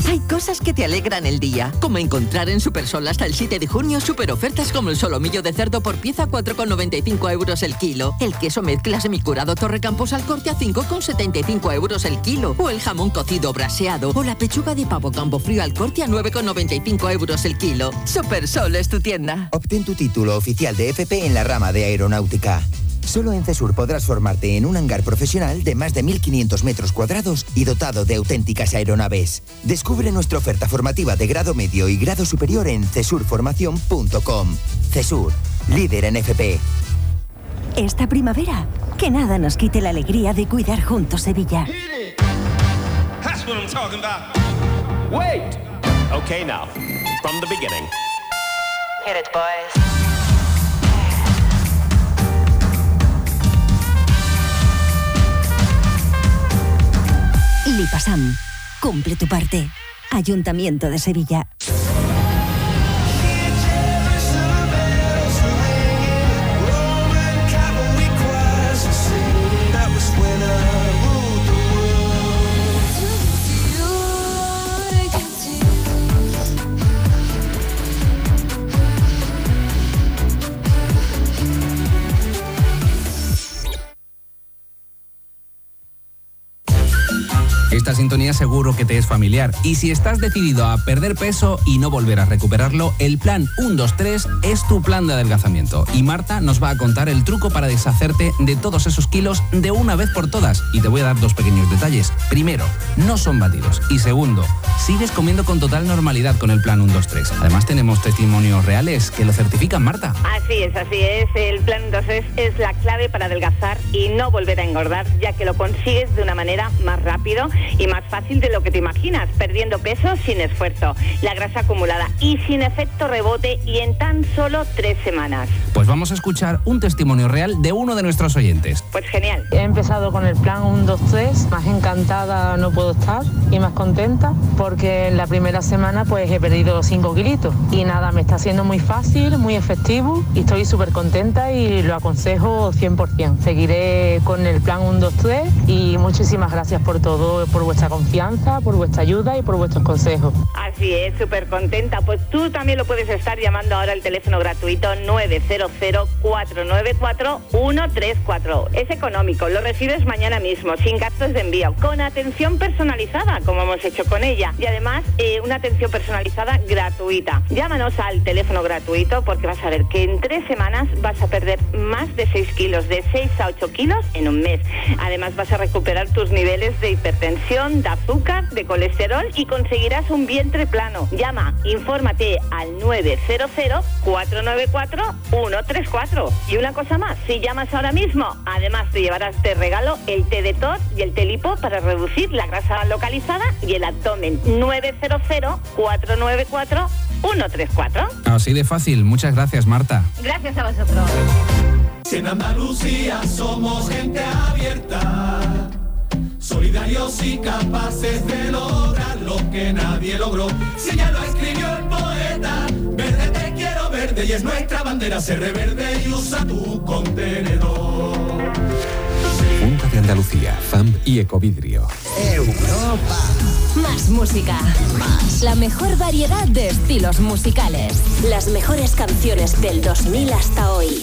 Speaker 70: Hay cosas que te alegran el día, como encontrar en Supersol hasta el 7 de junio super ofertas como el solomillo de cerdo por pieza 4,95 euros el kilo, el queso mezcla semicurado Torrecampos al corte a 5,75 euros el kilo, o el jamón cocido braseado, o la pechuga de pavo campo frío al corte a 9,95 euros el kilo. Supersol es tu tienda.
Speaker 34: Obtén tu título oficial de FP en la rama de aeronáutica. Solo en CESUR podrás formarte en un hangar profesional de más de 1.500 metros cuadrados y dotado de auténticas aeronaves. Descubre nuestra oferta formativa de grado medio y grado superior en cesurformación.com. CESUR, líder en FP.
Speaker 71: Esta primavera, que nada nos quite la alegría de cuidar juntos Sevilla.
Speaker 7: That's what I'm talking about. Wait. Okay, now,
Speaker 72: from the beginning.
Speaker 25: Hit it, boys.
Speaker 47: Lipasam, cumple tu parte. Ayuntamiento de Sevilla.
Speaker 24: Seguro que te es familiar y si estás decidido a perder peso y no volver a recuperarlo, el plan 123 es tu plan de adelgazamiento y Marta nos va a contar el truco para deshacerte de todos esos kilos de una vez por todas y te voy a dar dos pequeños detalles. Primero, no son batidos y segundo, sigues comiendo con total normalidad con el plan 123. Además tenemos testimonios reales que lo certifican, Marta.
Speaker 73: Así es, así es. El plan 123 es la clave para adelgazar y no volver a engordar, ya que lo consigues de una manera más rápido y más fácil de lo que te imaginas, perdiendo peso sin esfuerzo, la grasa acumulada y sin efecto rebote y en tan solo tres semanas.
Speaker 24: Pues vamos a escuchar un testimonio real de uno de nuestros oyentes.
Speaker 73: Pues genial.
Speaker 74: He empezado con el plan 1, 2, 3, más encantada no puedo estar y más contenta porque en la primera semana pues he perdido 5 kilitos y nada, me está siendo muy fácil, muy efectivo y estoy súper contenta y lo aconsejo 100%. Seguiré con el plan 1, 2, 3 y muchísimas gracias por todo, por vuestra confianza, por vuestra ayuda y por vuestros consejos.
Speaker 73: Así es, súper contenta. Pues tú también lo puedes estar llamando ahora al teléfono gratuito 900-494-134. Es económico, lo recibes mañana mismo, sin gastos de envío, con atención personalizada, como hemos hecho con ella. Y además, eh, una atención personalizada gratuita. Llámanos al teléfono gratuito porque vas a ver que en tres semanas vas a perder más de 6 kilos, de 6 a 8 kilos en un mes. Además, vas a recuperar tus niveles de hipertensión, de azúcar, de colesterol y conseguirás un vientre plano. Llama, infórmate al 900-494-134. Y una cosa más, si llamas ahora mismo, además te llevarás de regalo el té de tos y el té lipo para reducir la grasa localizada y el abdomen. 900-494-134.
Speaker 24: Así de fácil. Muchas gracias, Marta.
Speaker 73: Gracias a vosotros.
Speaker 7: Si en Andalucía somos gente abierta, solidarios y capaces de lograr lo que nadie logró. Si ya lo escribió el poeta, verde te quiero verde y es nuestra bandera, ser reverde y usa tu contenedor.
Speaker 34: Junta de Andalucía, FAM y Ecovidrio.
Speaker 22: Europa. Más música. Más. La mejor variedad de estilos musicales. Las mejores canciones del 2000 hasta hoy.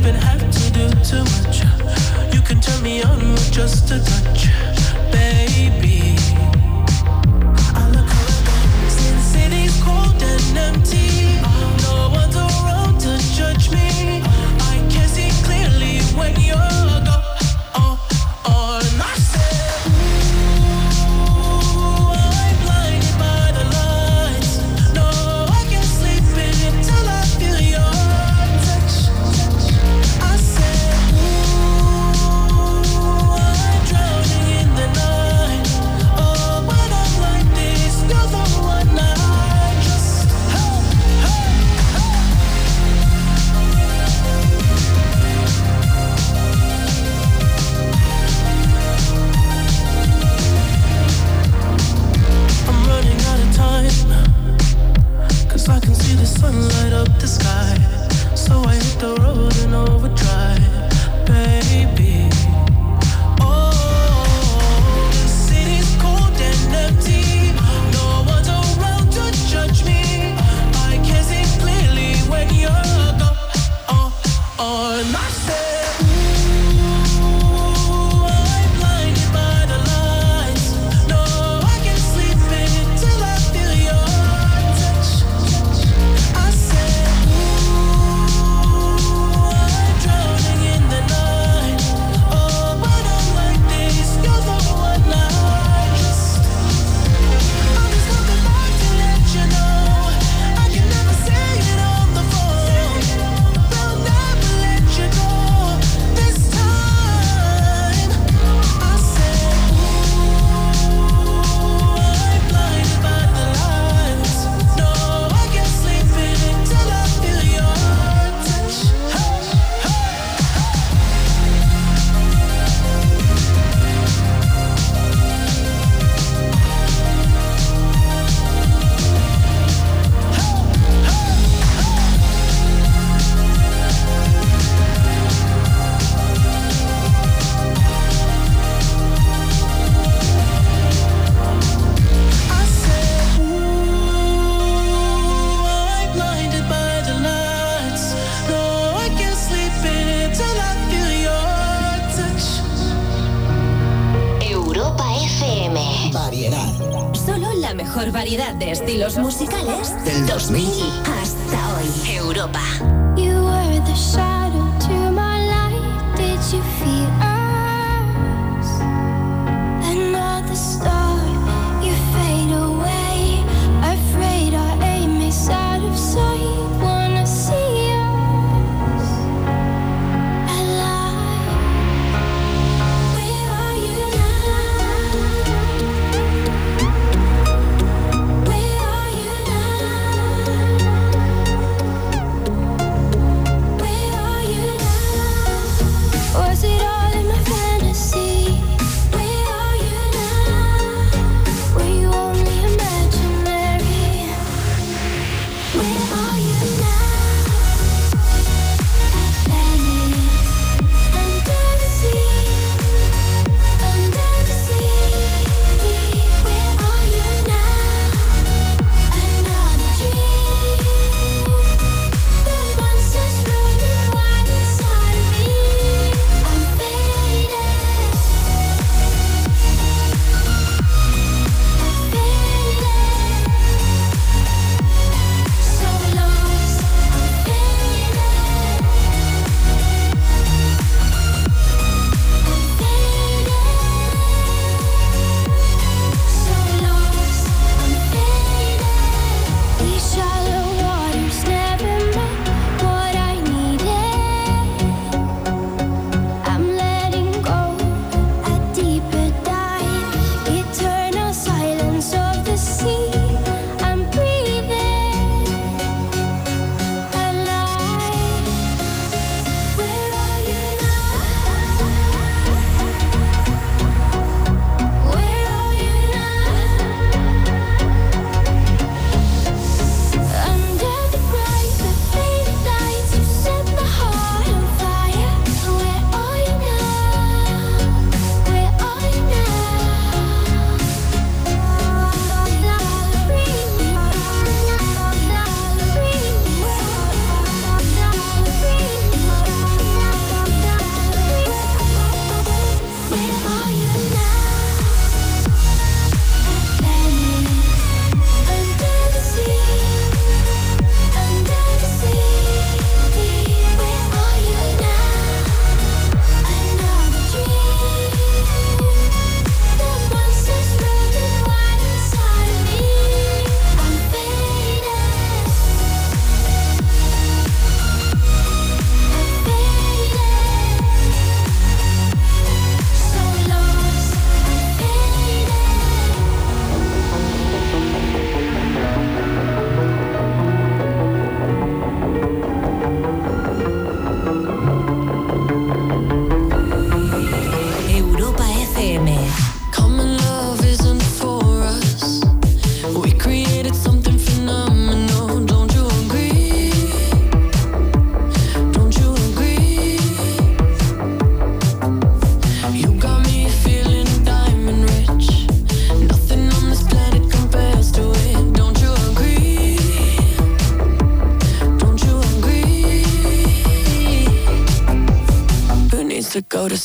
Speaker 1: even have to do too much. You can turn me on with just a touch, baby. I look around, since it is cold and empty.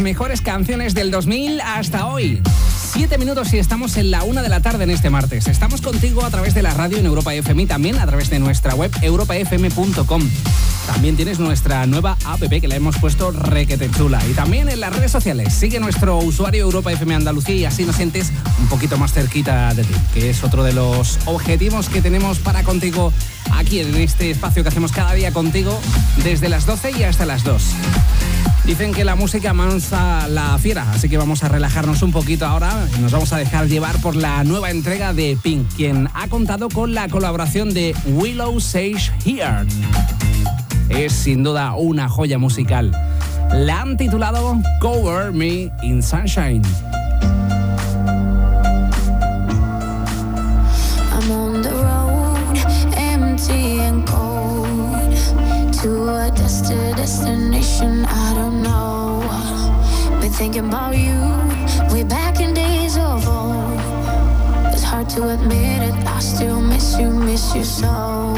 Speaker 24: Mejores canciones del 2000 hasta hoy. Siete minutos y estamos en la una de la tarde en este martes. Estamos contigo a través de la radio en Europa FM y también a través de nuestra web europafm.com. También tienes nuestra nueva app que la hemos puesto requete chula. Y también en las redes sociales. Sigue nuestro usuario Europa FM Andalucía y así nos sientes un poquito más cerquita de ti, que es otro de los objetivos que tenemos para contigo aquí en este espacio que hacemos cada día contigo desde las 12 y hasta las 2. Dicen que la música mansa la fiera, así que vamos a relajarnos un poquito ahora. Nos vamos a dejar llevar por la nueva entrega de Pink, quien ha contado con la colaboración de Willow Sage Here. Es sin duda una joya musical. La han titulado Cover Me in Sunshine.
Speaker 43: About you, way back in days of old. It's hard to admit it, I still miss you, miss you so.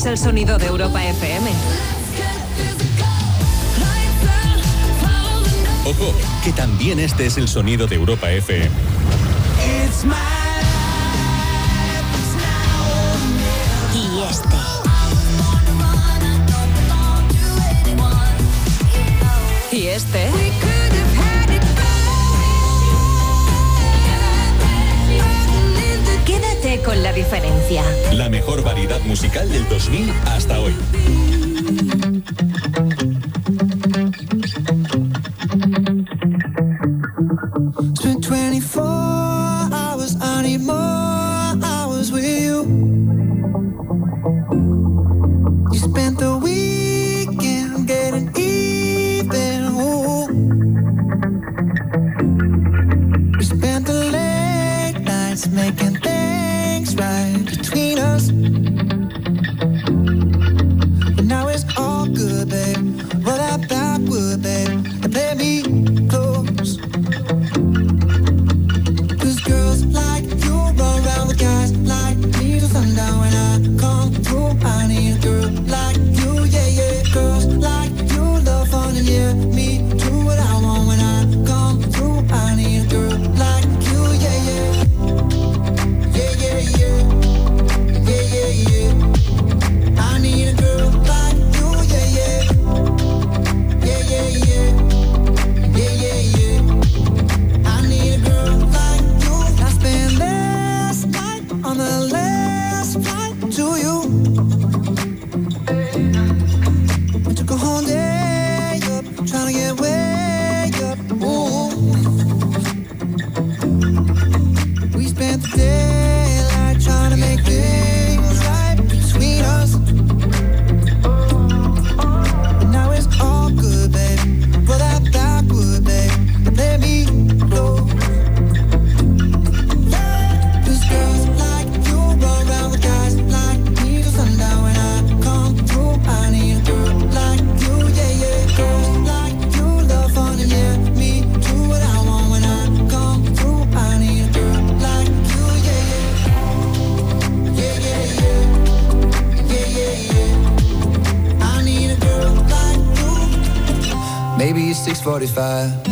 Speaker 22: es el sonido de Europa FM.
Speaker 6: Ojo, que también este es el sonido de Europa FM. del 2000 hasta hoy.
Speaker 75: 45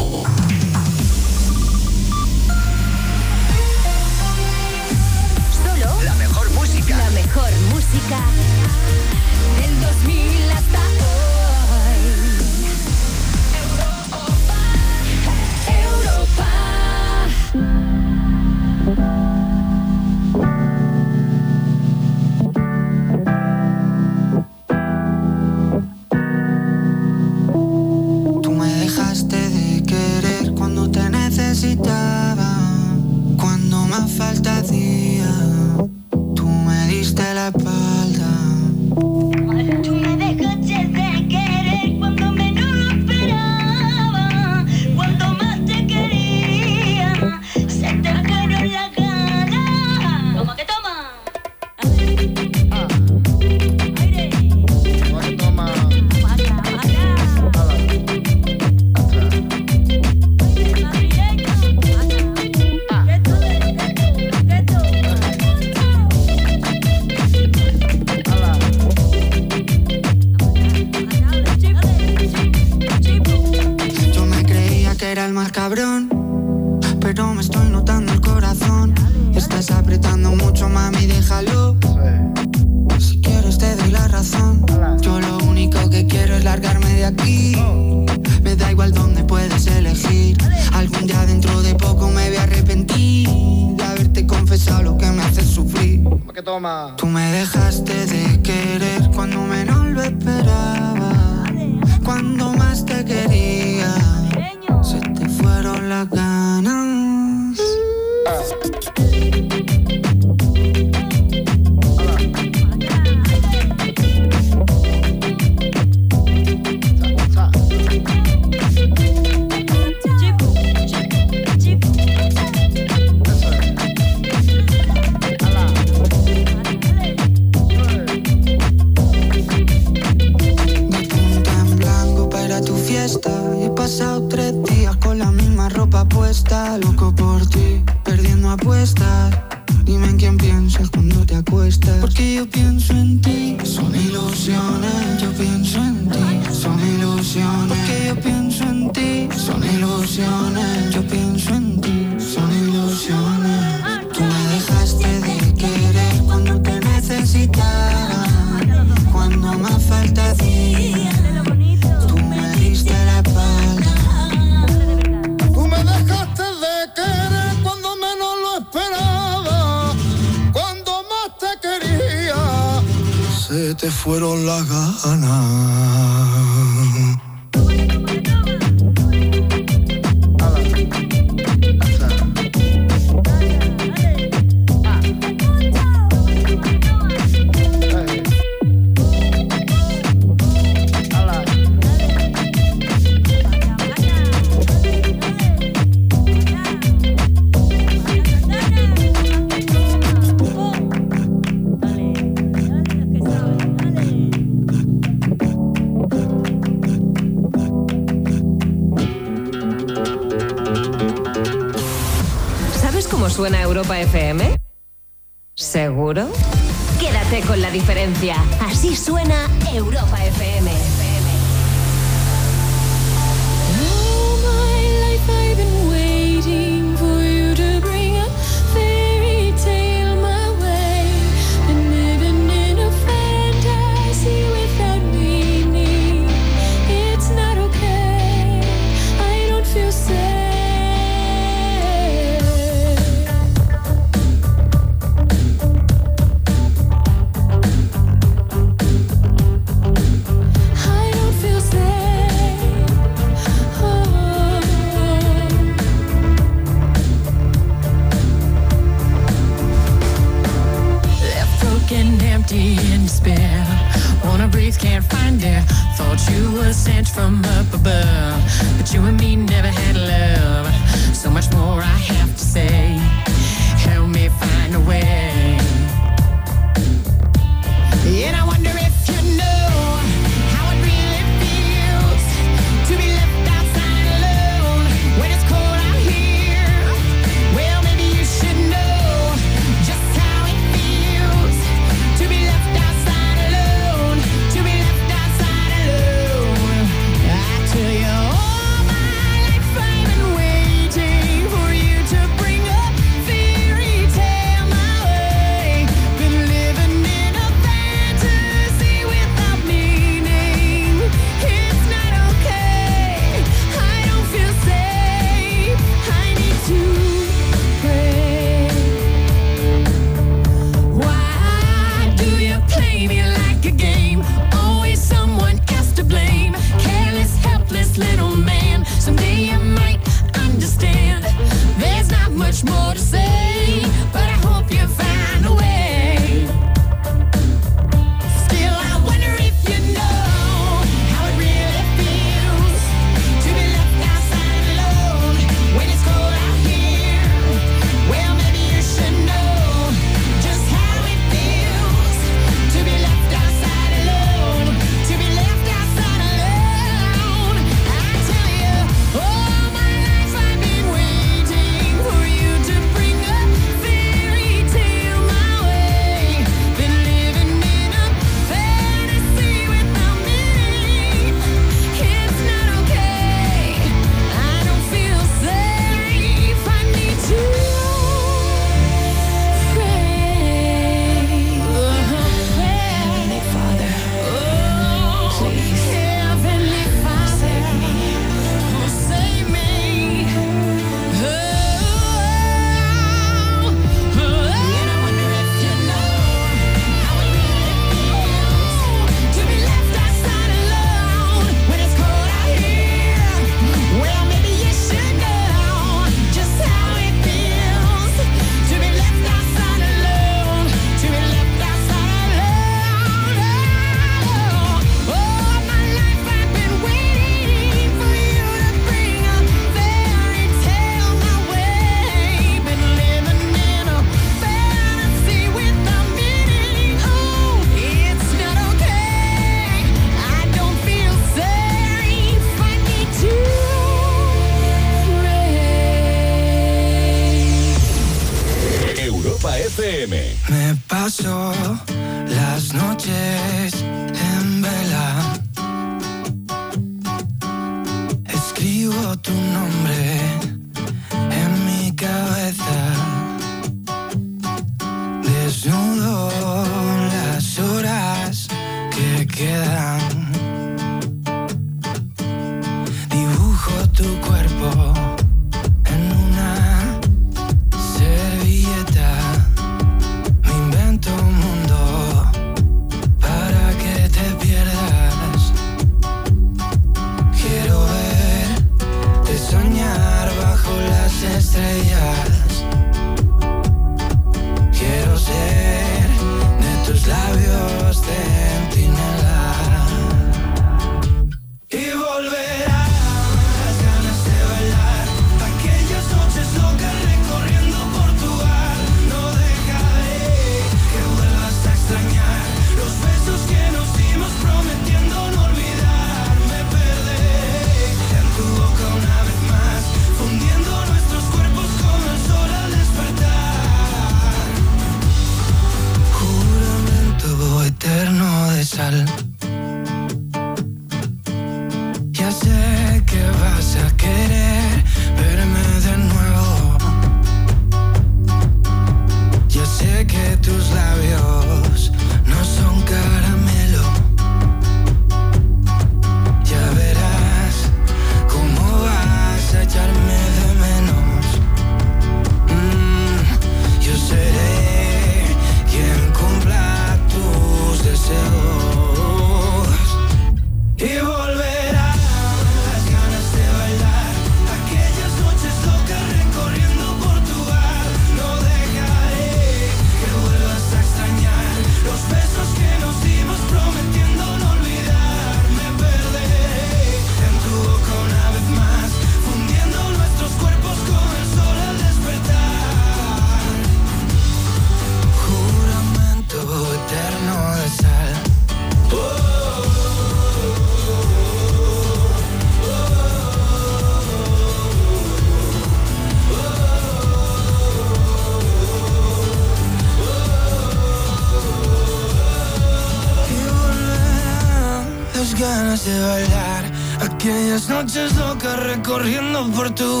Speaker 75: corriendo por
Speaker 22: tu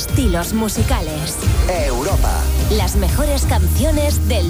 Speaker 6: estilos musicales.
Speaker 34: Europa.
Speaker 6: Las mejores canciones del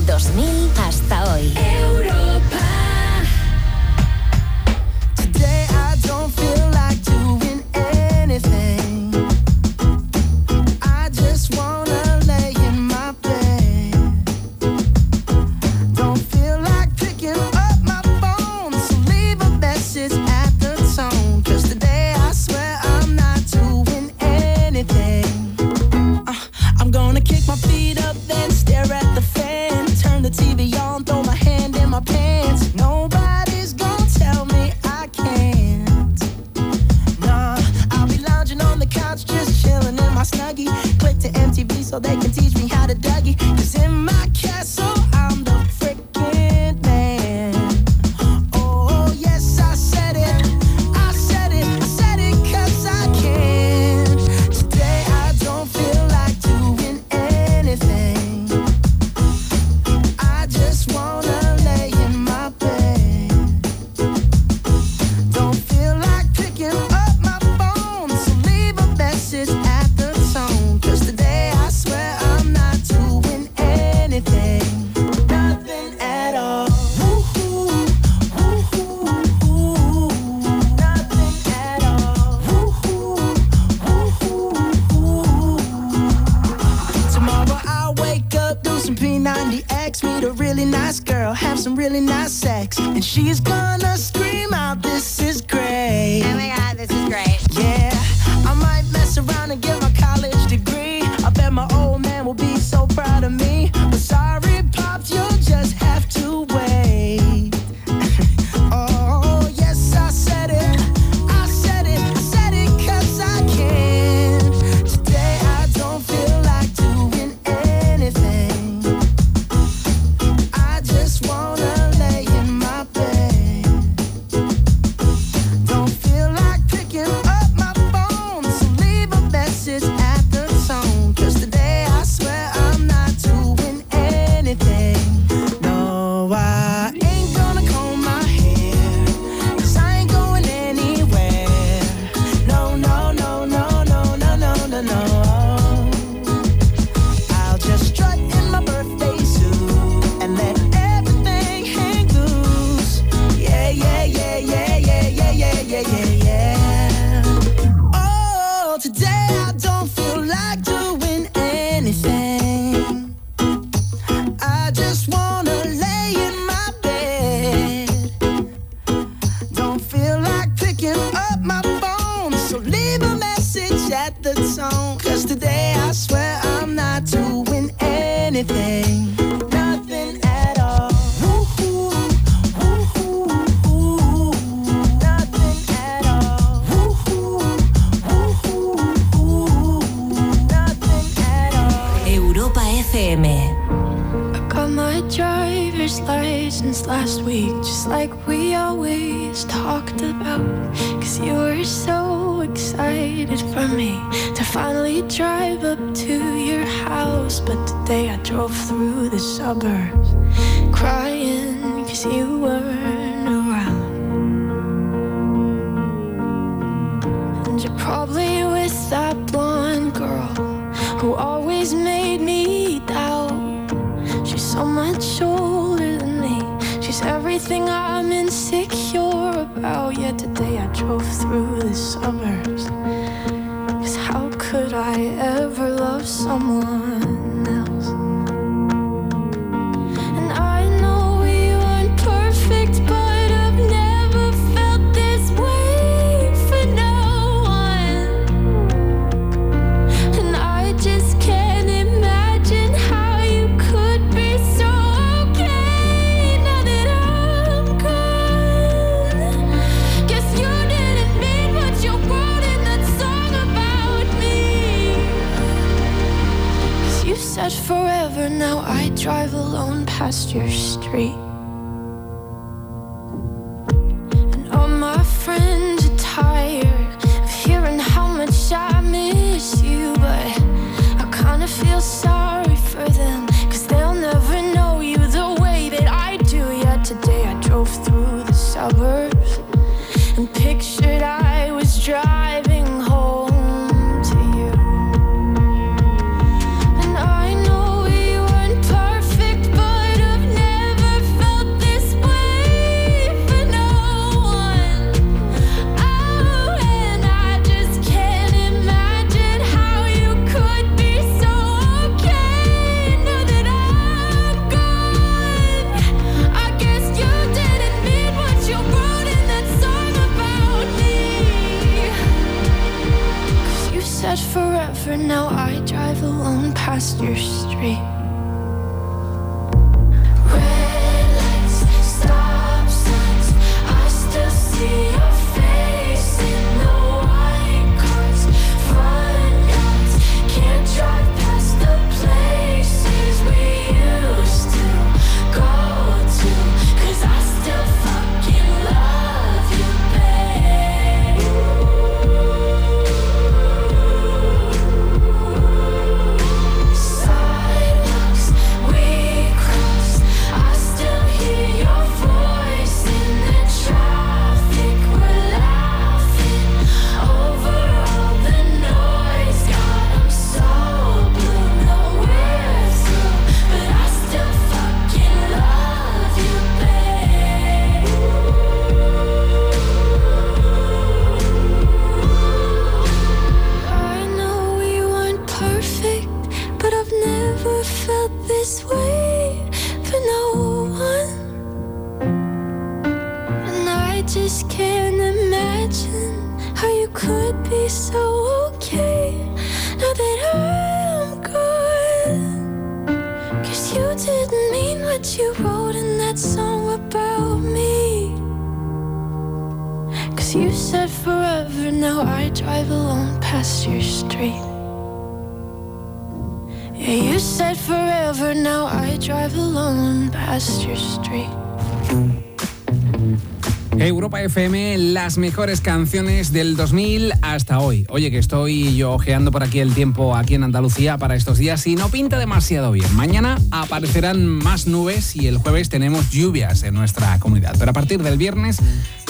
Speaker 18: las mejores canciones del 2000 hasta hoy. Oye, que estoy yo ojeando por aquí el tiempo aquí en Andalucía para estos días y no pinta demasiado bien. Mañana aparecerán más nubes y el jueves tenemos lluvias en nuestra comunidad. Pero a partir del viernes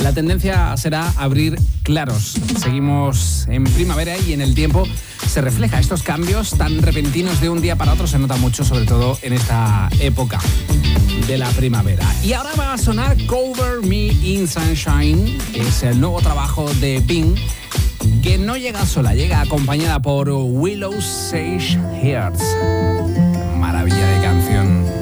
Speaker 18: la tendencia será abrir claros. Seguimos en primavera y en el tiempo se refleja estos cambios tan repentinos de un día para otro. Se nota mucho, sobre todo en esta época de la primavera. Y ahora va a sonar Cover Me in Sunshine, que es el nuevo trabajo de Pink, que no llega sola, llega acompañada por Willow Sage Hearts. Maravilla de canción.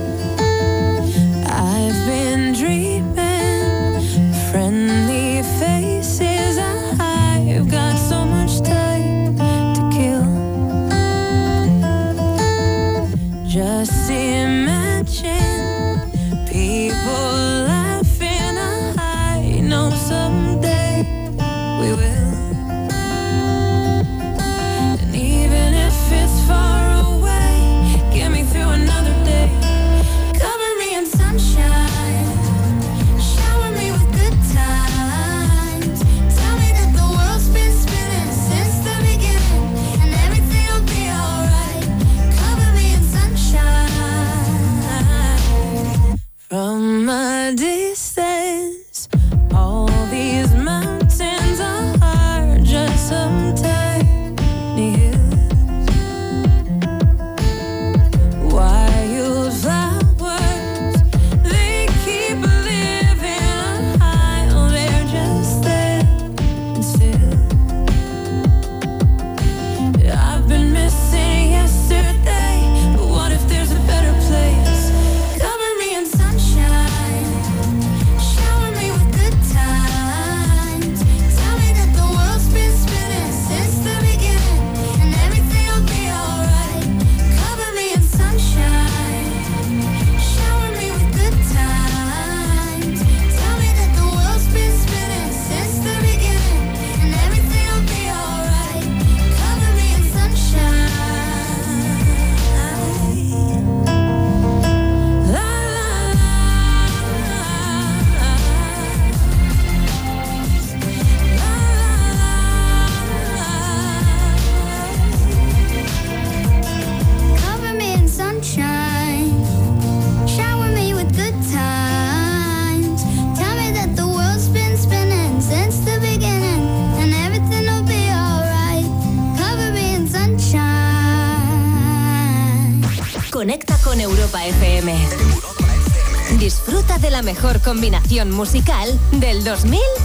Speaker 76: musical del 2000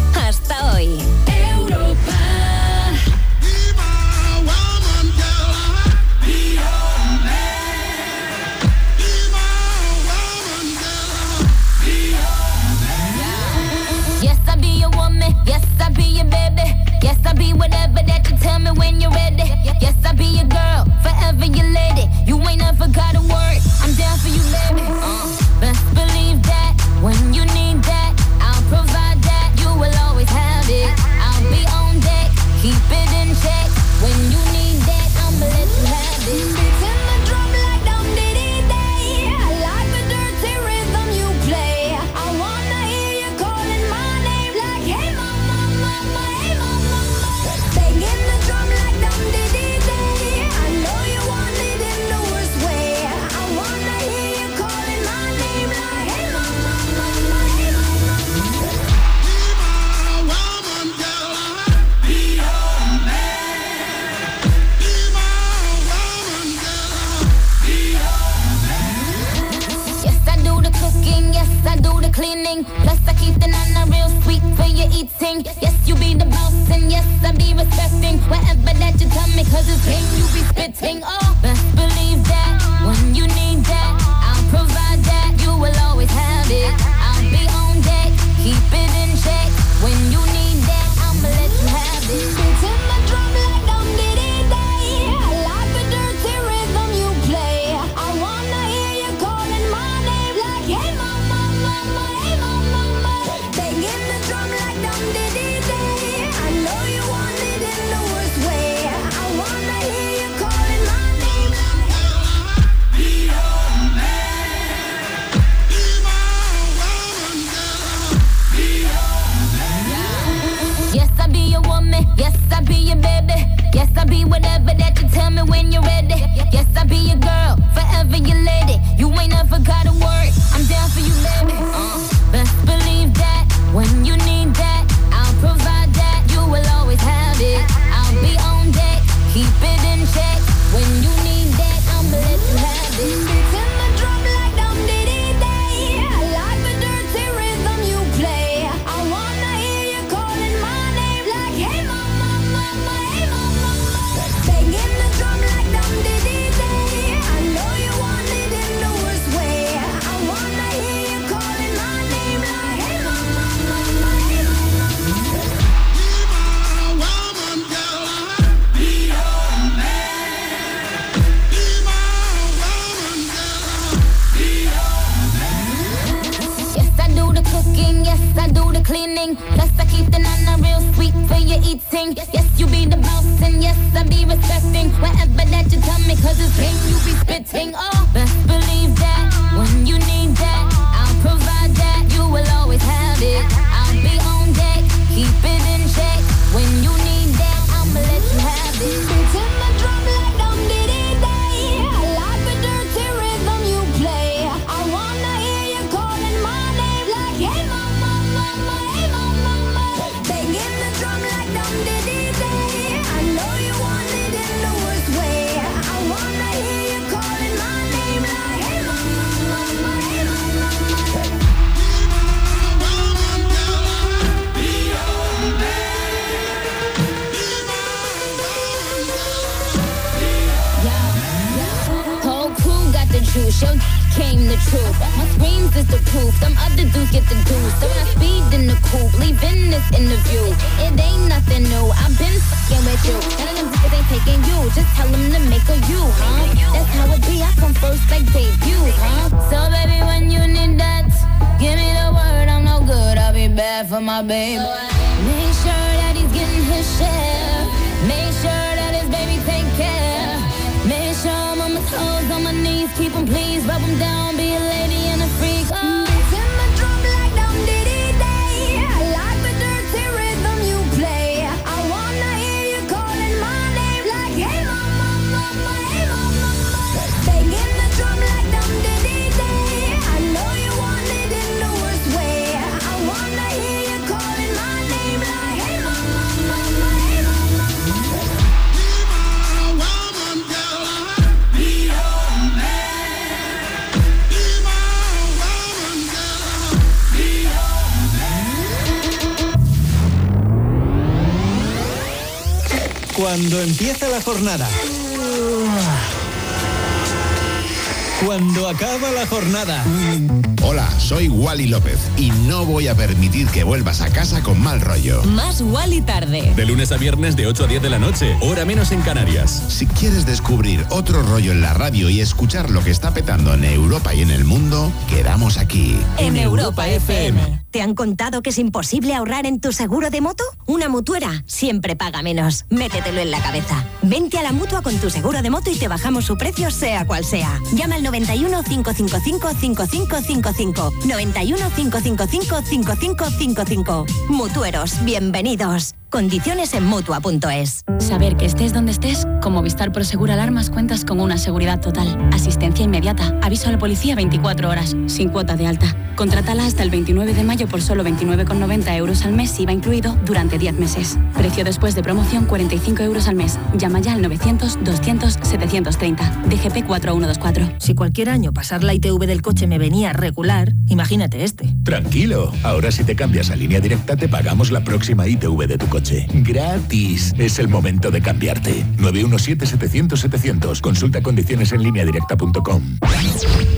Speaker 7: jornada. Cuando acaba la jornada.
Speaker 77: Hola, soy Wally López y no voy a permitir que vuelvas a casa con mal rollo.
Speaker 39: Más Wally tarde.
Speaker 77: De lunes a viernes de 8 a 10 de la noche, hora menos en Canarias. Si quieres descubrir otro rollo en la radio y escuchar lo que está petando en Europa y en el mundo, quedamos aquí.
Speaker 22: En Europa FM. ¿Te han contado que es imposible ahorrar en tu seguro de moto? Una mutuera siempre paga menos. Métetelo en la cabeza. Vente a la mutua con tu seguro de moto y te bajamos su precio, sea cual sea. Llama al 91 555 5555. 91 555 5555. Mutueros, bienvenidos. Condiciones en mutua.es.
Speaker 32: Saber que estés donde estés, con Movistar Prosegur Alarmas cuentas con una seguridad total, asistencia inmediata, aviso a la policía 24 horas, sin cuota de alta. Contrátala hasta el 29 de mayo por solo 29,90 euros al mes, IVA incluido, durante 10 meses. Precio después de promoción 45 euros al mes. Llama ya al 900-200-730. DGP 4124.
Speaker 78: Si cualquier año pasar la ITV del coche me venía regular, imagínate este.
Speaker 11: Tranquilo, ahora si te cambias a línea directa te pagamos la próxima ITV de tu coche. Gratis. Es el momento de cambiarte. 917-700-700. Consulta condiciones en línea directa.com.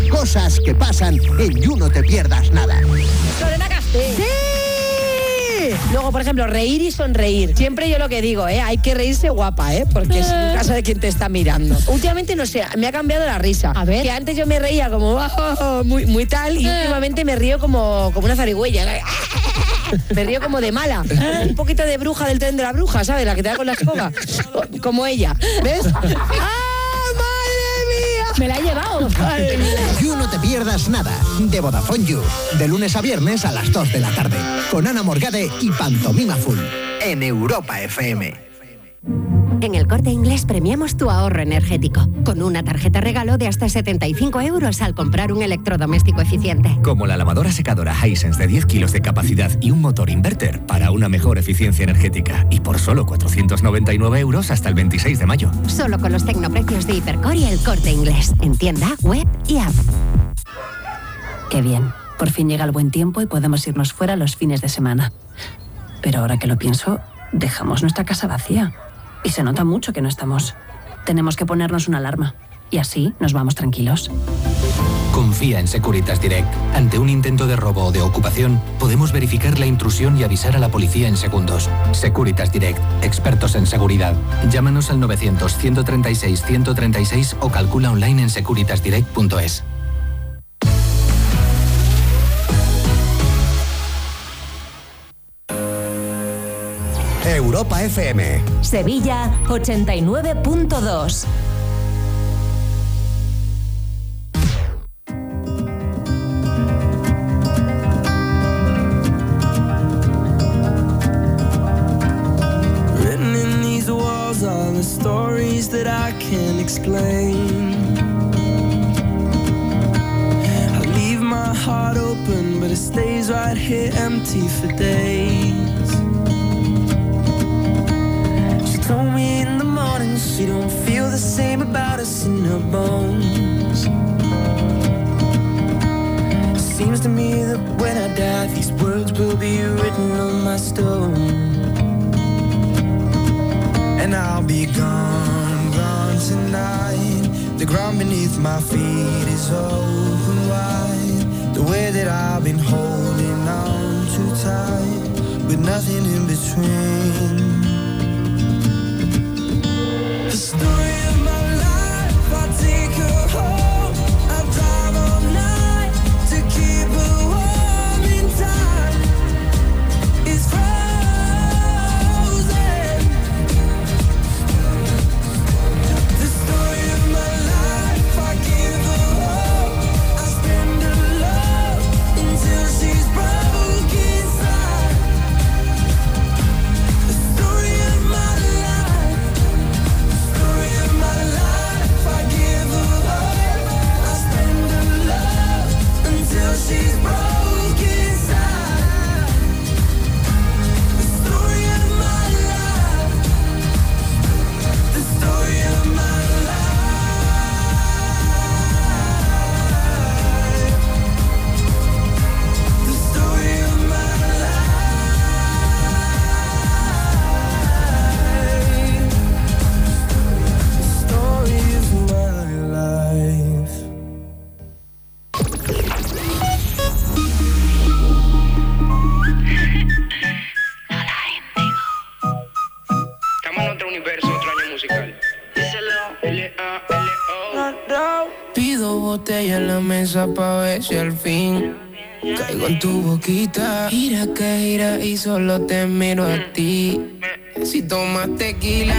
Speaker 34: Cosas que pasan en You No Te Pierdas Nada.
Speaker 40: Lorena Castell. ¡Sí! Luego, por ejemplo, reír y sonreír. Siempre yo lo que digo, ¿eh? Hay que reírse guapa, ¿eh? Porque es un caso de quien te está mirando. Últimamente, no sé, me ha cambiado la risa. A ver. Que antes yo me reía como "Oh", muy, muy tal y últimamente me río como, como una zarigüeya. Me río como de mala. Un poquito de bruja del tren de la bruja, ¿sabes? La que te da con la escoba. <laughs> Como ella. ¿Ves? <laughs> Me la he llevado.
Speaker 34: You No Te Pierdas Nada. De Vodafone You. De lunes a viernes a las 2 de la tarde. Con Ana Morgade y Pantomima Full. En Europa FM.
Speaker 79: En el corte inglés premiamos tu ahorro energético, con una tarjeta regalo de hasta 75 euros al comprar un electrodoméstico eficiente.
Speaker 80: Como la lavadora secadora Hisense de 10 kilos de capacidad y un motor inverter para una mejor eficiencia energética. Y por solo 499 euros hasta el 26 de mayo.
Speaker 79: Solo con los tecnoprecios de Hipercor y el corte inglés. En tienda, web y app.
Speaker 20: Qué bien. Por fin llega el buen tiempo y podemos irnos fuera los fines de semana. Pero ahora que lo pienso, dejamos nuestra casa vacía. Y se nota mucho que no estamos. Tenemos que ponernos una alarma. Y así nos vamos tranquilos.
Speaker 21: Confía en Securitas Direct. Ante un intento de robo o de ocupación, podemos verificar la intrusión y avisar a la policía en segundos. Securitas Direct, expertos en seguridad. Llámanos al 900-136-136 o calcula online en securitasdirect.es.
Speaker 34: Europa FM.
Speaker 22: Sevilla 89.2.
Speaker 43: Written in these walls are the stories that I can't explain. I leave my heart open, but it stays right here empty for days. Told me in the morning she don't feel the same about us in her bones. Seems to me that when I die, these words will be written on my stone. And I'll be gone, gone tonight. The ground beneath my feet is open wide. The way that I've been holding on too tight, with nothing in between. Si al fin caigo en tu boquita. Gira que gira y solo te miro a ti. Si tomas tequila.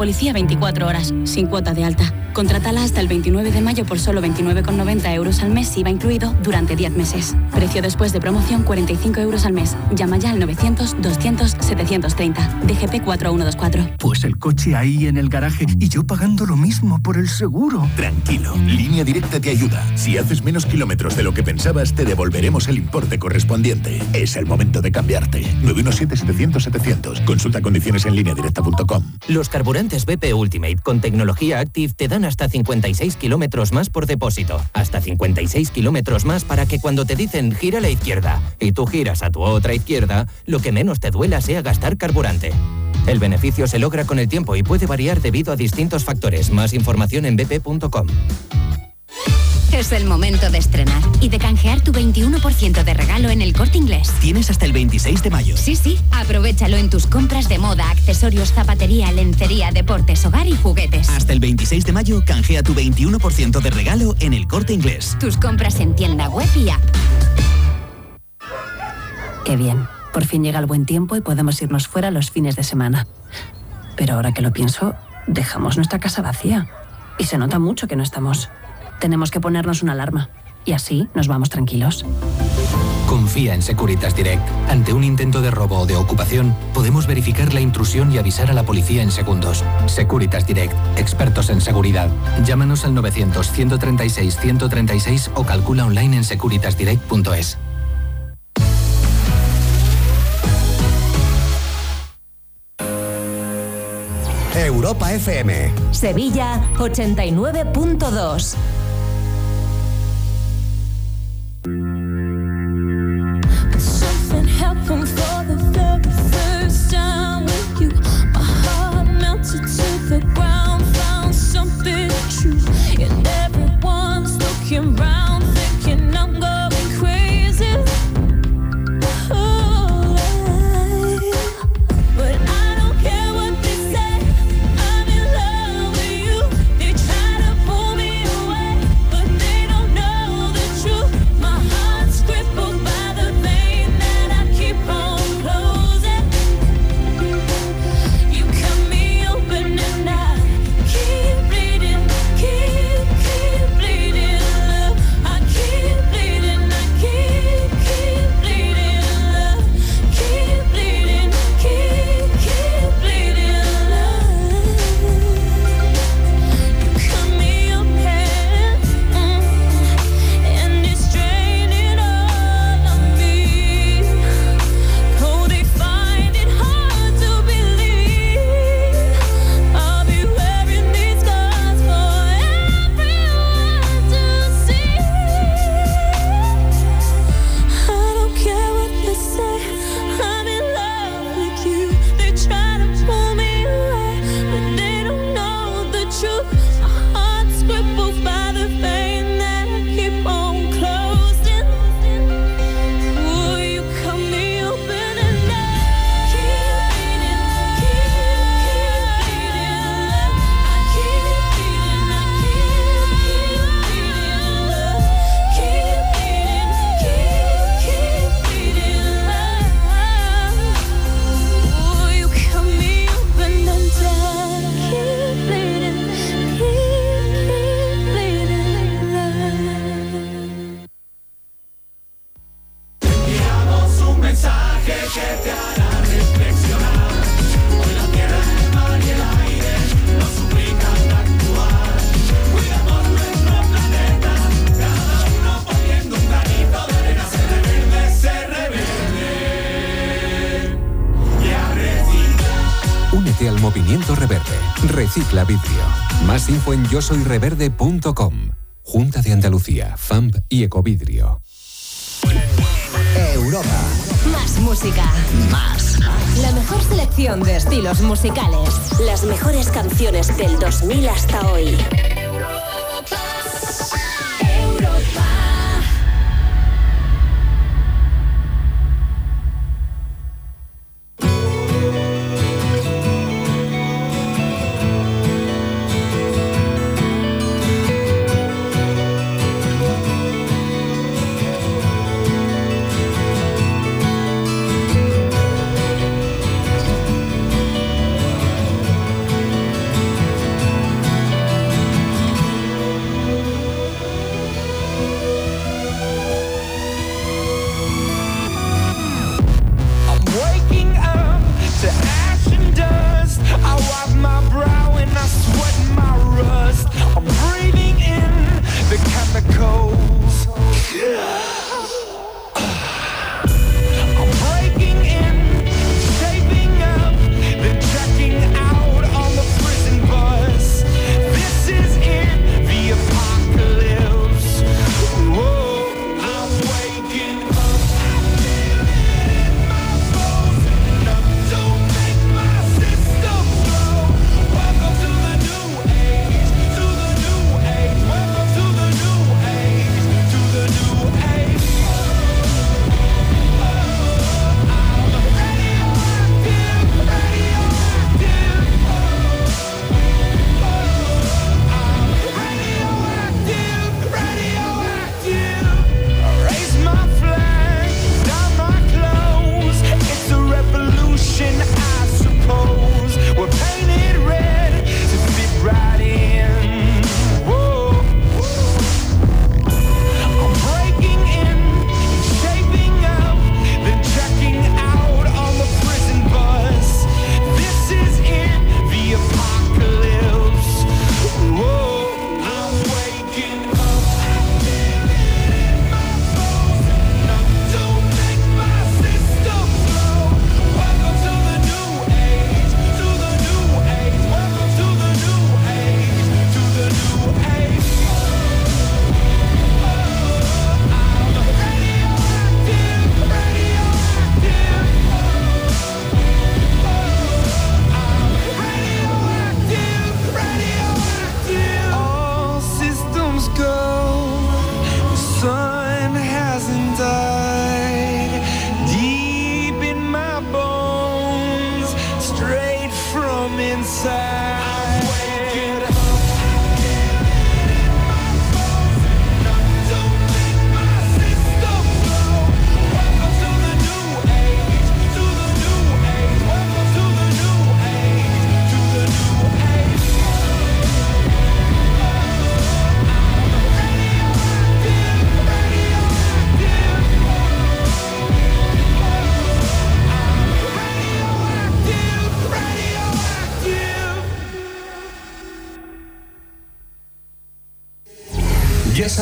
Speaker 81: Policía
Speaker 32: 24 horas, sin cuota de alta. Contrátala hasta el 29 de mayo por solo 29,90 euros al mes, IVA incluido, durante 10 meses. Precio después de promoción 45 euros al mes. Llama ya al 900-200-730. DGP 4124.
Speaker 11: Pues el coche ahí en el garaje y yo pagando lo mismo por el seguro. Tranquilo, Línea Directa te ayuda. Si haces menos kilómetros de lo que pensabas, te devolveremos el importe correspondiente. Es el momento de cambiarte. 917-700-700. Consulta condiciones en lineadirecta.com.
Speaker 79: Los carburantes BP Ultimate con tecnología Active te dan hasta 56 kilómetros más por depósito. Hasta 56 kilómetros más para que cuando te dicen gira a la izquierda y tú giras a tu otra izquierda, lo que menos te duela sea gastar carburante. El beneficio se logra con el tiempo y puede variar debido a distintos factores. Más información en bp.com.
Speaker 82: Es el momento de estrenar y de canjear tu 21% de regalo en el corte inglés.
Speaker 34: Tienes hasta el 26 de mayo.
Speaker 82: Sí, sí, aprovechalo en tus compras de moda, accesorios, zapatería, lencería, deportes, hogar y juguetes.
Speaker 34: Hasta el 26 de mayo canjea tu 21% de regalo en el corte inglés.
Speaker 82: Tus compras en tienda web y app.
Speaker 20: Qué bien. Por fin llega el buen tiempo y podemos irnos fuera los fines de semana. Pero ahora que lo pienso, dejamos nuestra casa vacía. Y se nota mucho que no estamos. Tenemos que ponernos una alarma. Y así nos vamos tranquilos.
Speaker 21: Confía en Securitas Direct. Ante un intento de robo o de ocupación, podemos verificar la intrusión y avisar a la policía en segundos. Securitas Direct, expertos en seguridad. Llámanos al 900-136-136 o calcula online en securitasdirect.es.
Speaker 83: Europa FM.
Speaker 22: Sevilla 89.2.
Speaker 43: and round.
Speaker 84: info en yo soy reverde.com. Junta de Andalucía, FAMP y Ecovidrio.
Speaker 34: Europa.
Speaker 47: Más música. Más. La mejor selección de estilos musicales. Las mejores canciones del 2000 hasta hoy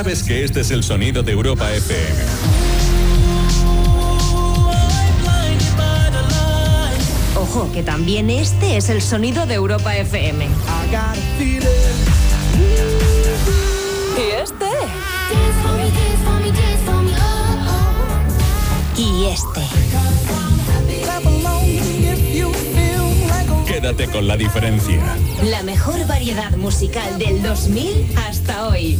Speaker 39: sabes que este es el sonido de Europa FM.
Speaker 47: Ojo, que también este es el sonido de Europa FM. Y este. Y este.
Speaker 39: Quédate con la diferencia.
Speaker 47: La mejor variedad musical del 2000 hasta hoy.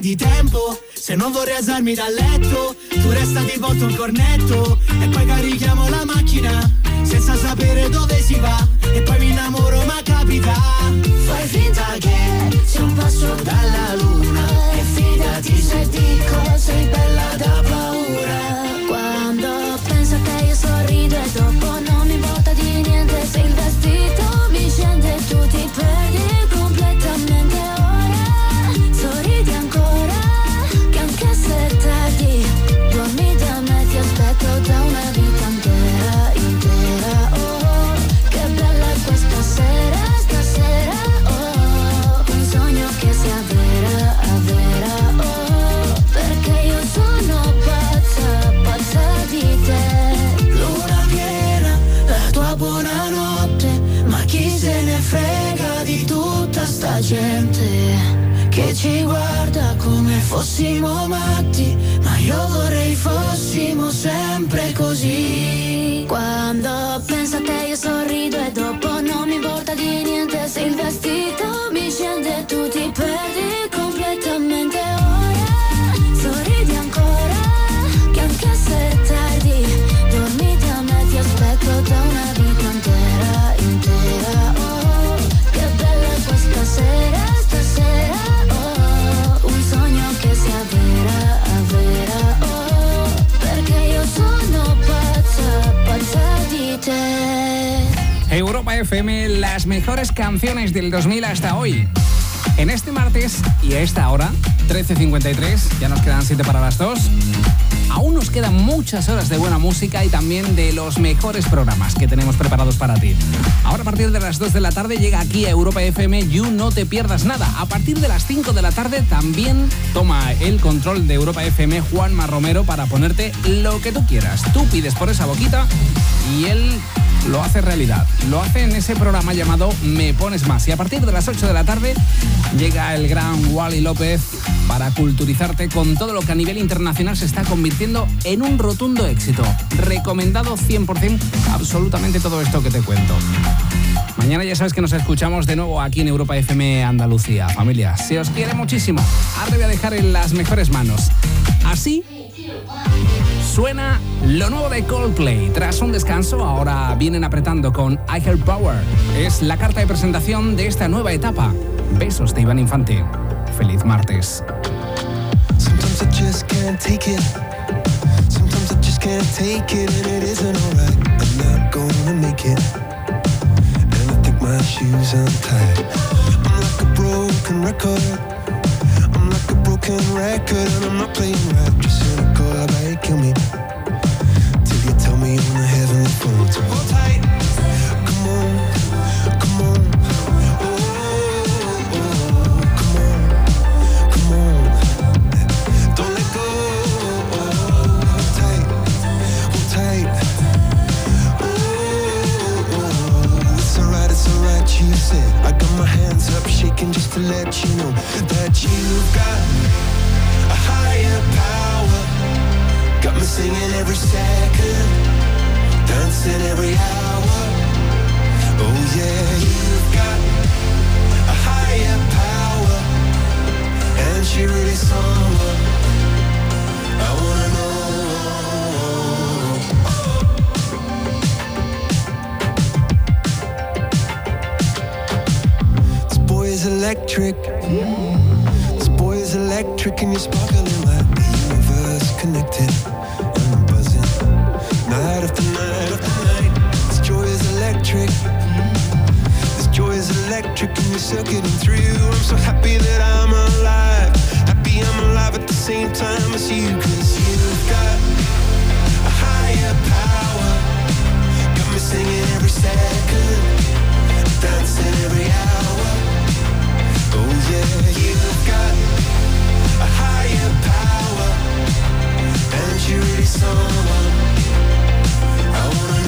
Speaker 85: Di
Speaker 43: tempo. Se non vorrei alzarmi dal letto Tu resta di volta un cornetto
Speaker 24: y también de los mejores programas que tenemos preparados para ti. Ahora a partir de las 2 de la tarde llega aquí a Europa FM You No Te Pierdas Nada. A partir de las 5 de la tarde también toma el control de Europa FM Juanma Romero para ponerte lo que tú quieras. Tú pides por esa boquita y él lo hace realidad. Lo hace en ese programa llamado Me Pones Más. Y a partir de las 8 de la tarde llega el gran Wally López para culturizarte con todo lo que a nivel internacional se está convirtiendo en un rotundo éxito. Recomendado 100% absolutamente todo esto que te cuento. Mañana ya sabes que nos escuchamos de nuevo aquí en Europa FM Andalucía. Familia, se os quiere muchísimo. Ahora a dejar en las mejores manos. Así Suena lo nuevo de Coldplay. Tras un descanso, ahora vienen apretando con I Power. Es la carta de presentación de esta nueva etapa. Besos de Iván Infante. Feliz martes.
Speaker 43: Record. And I'm not playing Till you tell me hold tight. Come on, come on. Oh, come on, come on. Don't let go. Hold tight, hold tight. Oh, it's alright, it's alright, you said. I got my hands up, shaking just to let you know that you've got Singing every second, dancing every hour. Oh yeah, you've got a higher power, and she really someone I wanna know. This boy is electric. This boy is electric, and you're sparkling like the universe connected. Electric and you're circuiting through. I'm so happy that I'm alive. Happy I'm alive at the same time as you. Cause you've got a higher power. Got me singing every second. Dancing every hour. Oh yeah, you've got a higher power. And you're really someone I wanna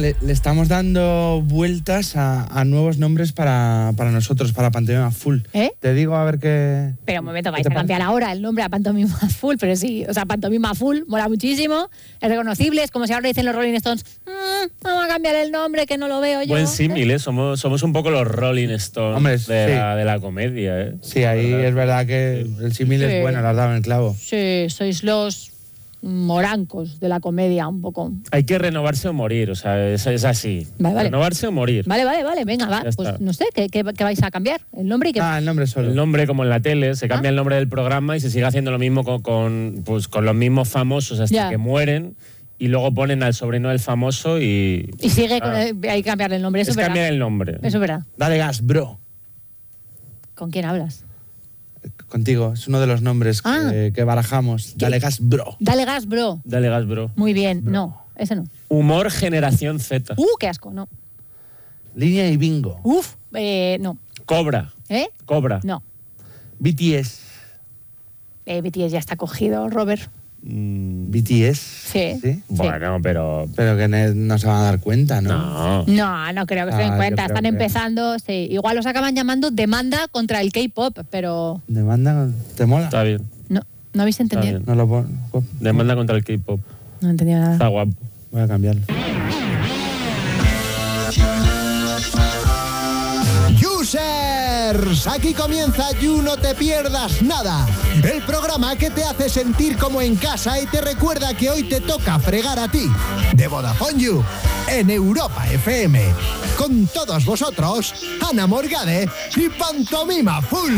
Speaker 86: Le, le estamos dando vueltas a, a nuevos nombres para, para nosotros, para Pantomima Full. ¿Eh? Te digo a ver qué... Pero un momento, vais ¿Qué a cambiar ahora el nombre a Pantomima <laughs> Full, pero sí, o sea, Pantomima Full mola muchísimo, es reconocible, es como si ahora dicen los Rolling Stones, "Mm, vamos a cambiar el nombre que no lo veo yo.
Speaker 87: Buen símil, ¿eh? Somos, somos un poco los Rolling Stones
Speaker 86: Hombre,
Speaker 87: de,
Speaker 86: sí.
Speaker 87: la, de la comedia, ¿eh?
Speaker 86: Sí, ahí es verdad que el símil Sí. es bueno, lo has dado en el clavo. Sí, sois los
Speaker 65: morancos de la comedia, un poco.
Speaker 87: Hay que renovarse o morir, o sea, es, es así.
Speaker 65: Vale, vale.
Speaker 87: Renovarse o morir.
Speaker 65: Vale, vale, vale, venga, va.
Speaker 87: Ya
Speaker 65: Pues
Speaker 87: está.
Speaker 65: no sé, ¿qué, qué, qué vais a cambiar? ¿El nombre y qué?
Speaker 86: Ah, el nombre solo.
Speaker 87: El nombre como en la tele, se
Speaker 65: Ah.
Speaker 87: cambia el nombre del programa y se sigue haciendo lo mismo con, con, pues, con los mismos famosos hasta
Speaker 65: Ya.
Speaker 87: que mueren y luego ponen al sobrino del famoso y...
Speaker 65: Y sigue, con
Speaker 87: Ah.
Speaker 65: el- hay que cambiarle el nombre, eso
Speaker 87: es
Speaker 65: es verdad.
Speaker 87: cambiar el nombre.
Speaker 65: Eso es verdad.
Speaker 86: Dale gas, bro.
Speaker 65: ¿Con quién hablas?
Speaker 86: Contigo, es uno de los nombres que,
Speaker 65: Ah.
Speaker 86: que barajamos. Dale gas, bro.
Speaker 65: Dale gas, bro.
Speaker 87: Dale gas, bro.
Speaker 65: Muy bien. No, ese no.
Speaker 87: Humor generación Z.
Speaker 65: Uh, qué asco, no.
Speaker 86: Línea y bingo.
Speaker 65: Uf, eh, no.
Speaker 87: Cobra.
Speaker 65: ¿Eh?
Speaker 87: Cobra.
Speaker 65: No.
Speaker 86: BTS.
Speaker 65: Eh, BTS ya está cogido, Robert.
Speaker 86: BTS.
Speaker 65: Sí.
Speaker 87: Bueno, pero...
Speaker 86: Pero que ne- no se van a dar cuenta, ¿no?
Speaker 87: No.
Speaker 65: No, no creo que se den
Speaker 86: Ah, yo
Speaker 65: cuenta.
Speaker 86: creo
Speaker 65: Están
Speaker 86: que-
Speaker 65: empezando, sí. Igual los acaban llamando demanda contra el K-pop, pero
Speaker 86: Demanda, ¿te mola?
Speaker 87: Está bien.
Speaker 65: no, no habéis entendido.
Speaker 87: bien.
Speaker 86: No lo pon-
Speaker 87: Demanda contra el K-pop.
Speaker 65: No he entendido nada.
Speaker 87: Está guapo.
Speaker 86: Voy a cambiarlo.
Speaker 34: Aquí comienza You No Te Pierdas Nada, el programa que te hace sentir como en casa y te recuerda que hoy te toca fregar a ti, de Vodafone You, en Europa FM. Con todos vosotros, Ana Morgade y Pantomima Full.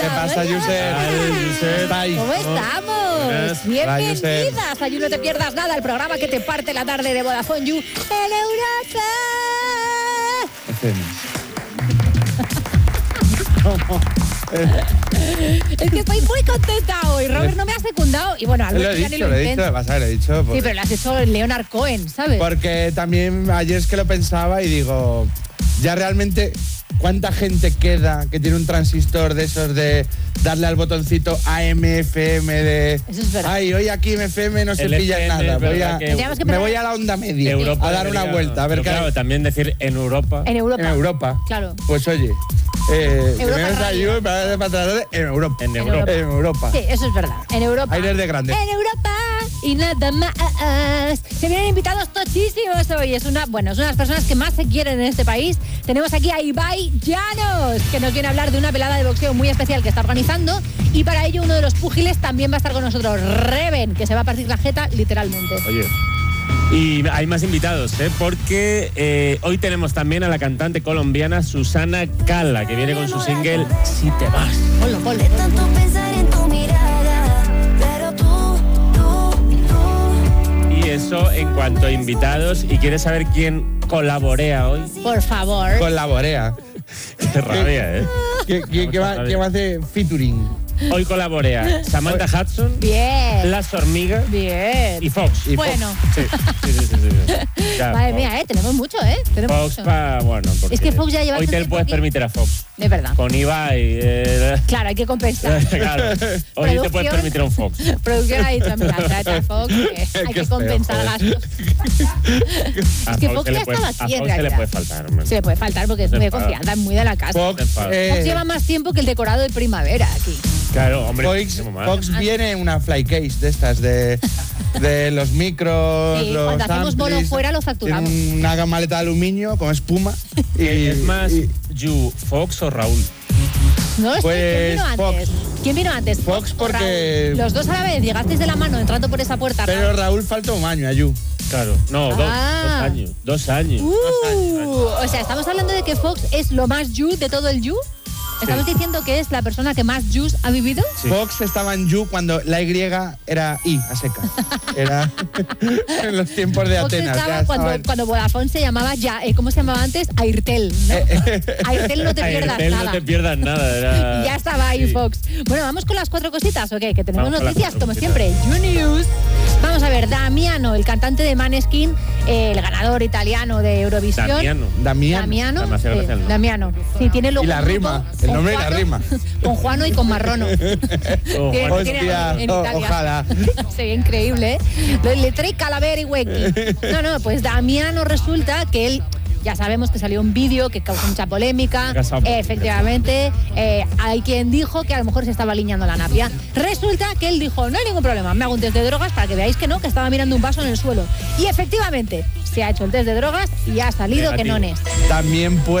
Speaker 86: ¿Qué pasa? ¿Estáis?
Speaker 65: ¿Cómo estamos? Bienvenidas a You No Te Pierdas Nada, el programa que te parte la tarde de Vodafone You en Europa. Es que estoy muy contenta hoy. Robert no me ha secundado. Y bueno,
Speaker 86: Lo
Speaker 65: Alberto
Speaker 86: he dicho,
Speaker 65: lo
Speaker 86: lo he dicho, vas a ver, lo he dicho.
Speaker 65: Sí, pero lo has hecho Leonard Cohen, ¿sabes?
Speaker 86: Porque también ayer es que lo pensaba y digo, ya realmente, ¿cuánta gente queda que tiene un transistor de esos de darle al botoncito AM/FM de.
Speaker 65: Eso es verdad.
Speaker 86: Ay, hoy aquí en FM no se
Speaker 87: El
Speaker 86: pilla
Speaker 87: FM,
Speaker 86: nada.
Speaker 87: es
Speaker 86: Voy
Speaker 87: verdad
Speaker 86: a,
Speaker 87: que- Tendríamos
Speaker 65: que
Speaker 86: me voy a la onda media
Speaker 87: Europa
Speaker 86: a dar una
Speaker 87: debería-
Speaker 86: vuelta, a ver
Speaker 87: pero
Speaker 86: qué hay.
Speaker 87: claro, también decir en Europa.
Speaker 65: En Europa.
Speaker 86: En Europa.
Speaker 65: Claro.
Speaker 86: Pues oye, eh, que
Speaker 65: Europa
Speaker 86: me ves
Speaker 65: Radio.
Speaker 86: ahí y para para atrás en Europa.
Speaker 87: En
Speaker 65: Europa.
Speaker 86: En Europa.
Speaker 65: Sí, eso es verdad. En Europa.
Speaker 86: Aires de grande.
Speaker 65: En Europa y nada más. Se vienen invitados tochísimos hoy. Es una, bueno, es una de las personas que más se quieren en este país. Tenemos aquí a Ibai Llanos, que nos viene a hablar de una velada de boxeo muy especial que está organizando. Y para ello uno de los púgiles también va a estar con nosotros, Reven, que se va a partir la jeta literalmente.
Speaker 87: Oye. Y hay más invitados, ¿eh? porque eh, hoy tenemos también a la cantante colombiana Susana Cala, que viene con su single Si te vas.
Speaker 65: Ponlo, ponlo.
Speaker 88: Tanto pensar en tu mirada, pero tú, tú, tú.
Speaker 87: Y eso en cuanto a invitados. ¿Y quieres saber quién colaborea hoy?
Speaker 65: Por favor.
Speaker 86: Con la Borea.
Speaker 87: Qué rabia, ¿eh?
Speaker 86: ¿Qué, qué- qué va, qué va a hacer featuring?
Speaker 87: Hoy colaborea Samantha Hudson,
Speaker 65: Bien.
Speaker 87: Las Hormigas
Speaker 65: Bien.
Speaker 87: y Fox.
Speaker 65: Y Fox. Bueno.
Speaker 87: Sí, sí, sí. sí, sí. Ya,
Speaker 65: Madre
Speaker 87: Fox.
Speaker 65: mía, ¿eh? Tenemos mucho, ¿eh? Tenemos
Speaker 87: Fox
Speaker 65: mucho.
Speaker 87: pa, bueno, porque
Speaker 65: Es que Fox ya lleva
Speaker 87: Hoy te puedes
Speaker 65: aquí.
Speaker 87: permitir a Fox.
Speaker 65: De verdad.
Speaker 87: Con Ibai. eh,
Speaker 65: Claro, hay que compensar. <laughs>
Speaker 87: claro. Hoy te puedes permitir a un Fox.
Speaker 65: Producción ha dicho, mira, tráete a Fox, <laughs> hay que compensar gastos. <laughs>
Speaker 87: A
Speaker 65: Es que
Speaker 87: Fox
Speaker 65: Fox ya
Speaker 87: puede-
Speaker 65: estaba
Speaker 87: a
Speaker 65: aquí, en
Speaker 87: Fox se le
Speaker 65: realidad.
Speaker 87: puede faltar. hombre.
Speaker 65: Se le puede faltar porque es muy de confianza, muy de la casa.
Speaker 86: Fox,
Speaker 65: Fox
Speaker 86: eh,
Speaker 65: lleva más tiempo que el decorado de primavera aquí.
Speaker 87: Claro, hombre.
Speaker 86: Fox. Fox viene en una fly case de estas, de, de los micros,
Speaker 65: Sí,
Speaker 86: los
Speaker 65: cuando hacemos bolo fuera lo
Speaker 86: Tiene
Speaker 65: facturamos.
Speaker 86: una maleta de aluminio con espuma. Y,
Speaker 87: es más,
Speaker 86: y-
Speaker 87: Yu, Fox o Raúl?
Speaker 65: No lo sé,
Speaker 86: Pues
Speaker 65: ¿quién vino antes? ¿Quién vino antes? Fox,
Speaker 86: porque-
Speaker 65: Raúl? Los dos a la vez, llegasteis de la mano entrando por esa puerta.
Speaker 86: pero Raúl falta un año, Ayu.
Speaker 87: Claro, no, dos,
Speaker 65: Ah.
Speaker 87: dos años. Dos años.
Speaker 65: Uh, o sea, estamos hablando de que Fox es lo más you de todo el you. ¿Estamos diciendo que es la persona que más yous ha vivido?
Speaker 86: Fox estaba en You cuando la Y era I, a seca. Era <laughs> en los tiempos de
Speaker 65: Fox
Speaker 86: Atenas.
Speaker 65: estaba cuando, cuando Vodafone se llamaba ya, eh, ¿cómo se llamaba antes? Airtel. ¿no? Airtel no te <laughs> pierdas
Speaker 87: Airtel
Speaker 65: nada.
Speaker 87: no te pierdas nada. Era... <laughs>
Speaker 65: Ya estaba ahí
Speaker 87: Sí.
Speaker 65: Fox. Bueno, vamos con las cuatro cositas, ¿o qué? Que tenemos
Speaker 87: Vamos
Speaker 65: noticias, como siempre. You News. Vamos a ver, Damiano, el cantante de Maneskin, eh, el ganador italiano de Eurovisión.
Speaker 87: Damiano.
Speaker 86: Damiano.
Speaker 65: Damiano.
Speaker 87: Gracia.
Speaker 65: Damiano. Sí, tiene luego
Speaker 86: Y la rima, el
Speaker 65: con
Speaker 86: nombre y la
Speaker 65: Juano-
Speaker 86: rima. <laughs>
Speaker 65: Con Juano y con Marrono.
Speaker 87: Oh, <laughs>
Speaker 65: Tiene-
Speaker 87: Juan.
Speaker 65: tiene
Speaker 86: Hostia,
Speaker 65: en
Speaker 86: o-
Speaker 65: Italia.
Speaker 86: ojalá. <laughs>
Speaker 65: Sería increíble, ¿eh? Le trae calavera y huequi. No, no, pues Damiano resulta que él. Ya sabemos que salió un vídeo que causó mucha polémica. Efectivamente, eh, hay quien dijo que a lo mejor se estaba alineando la napia. Resulta que él dijo, no hay ningún problema, me hago un test de drogas para que veáis que no, que estaba mirando un vaso en el suelo. Y efectivamente, se ha hecho el test de drogas y ha salido que no es.
Speaker 86: También puede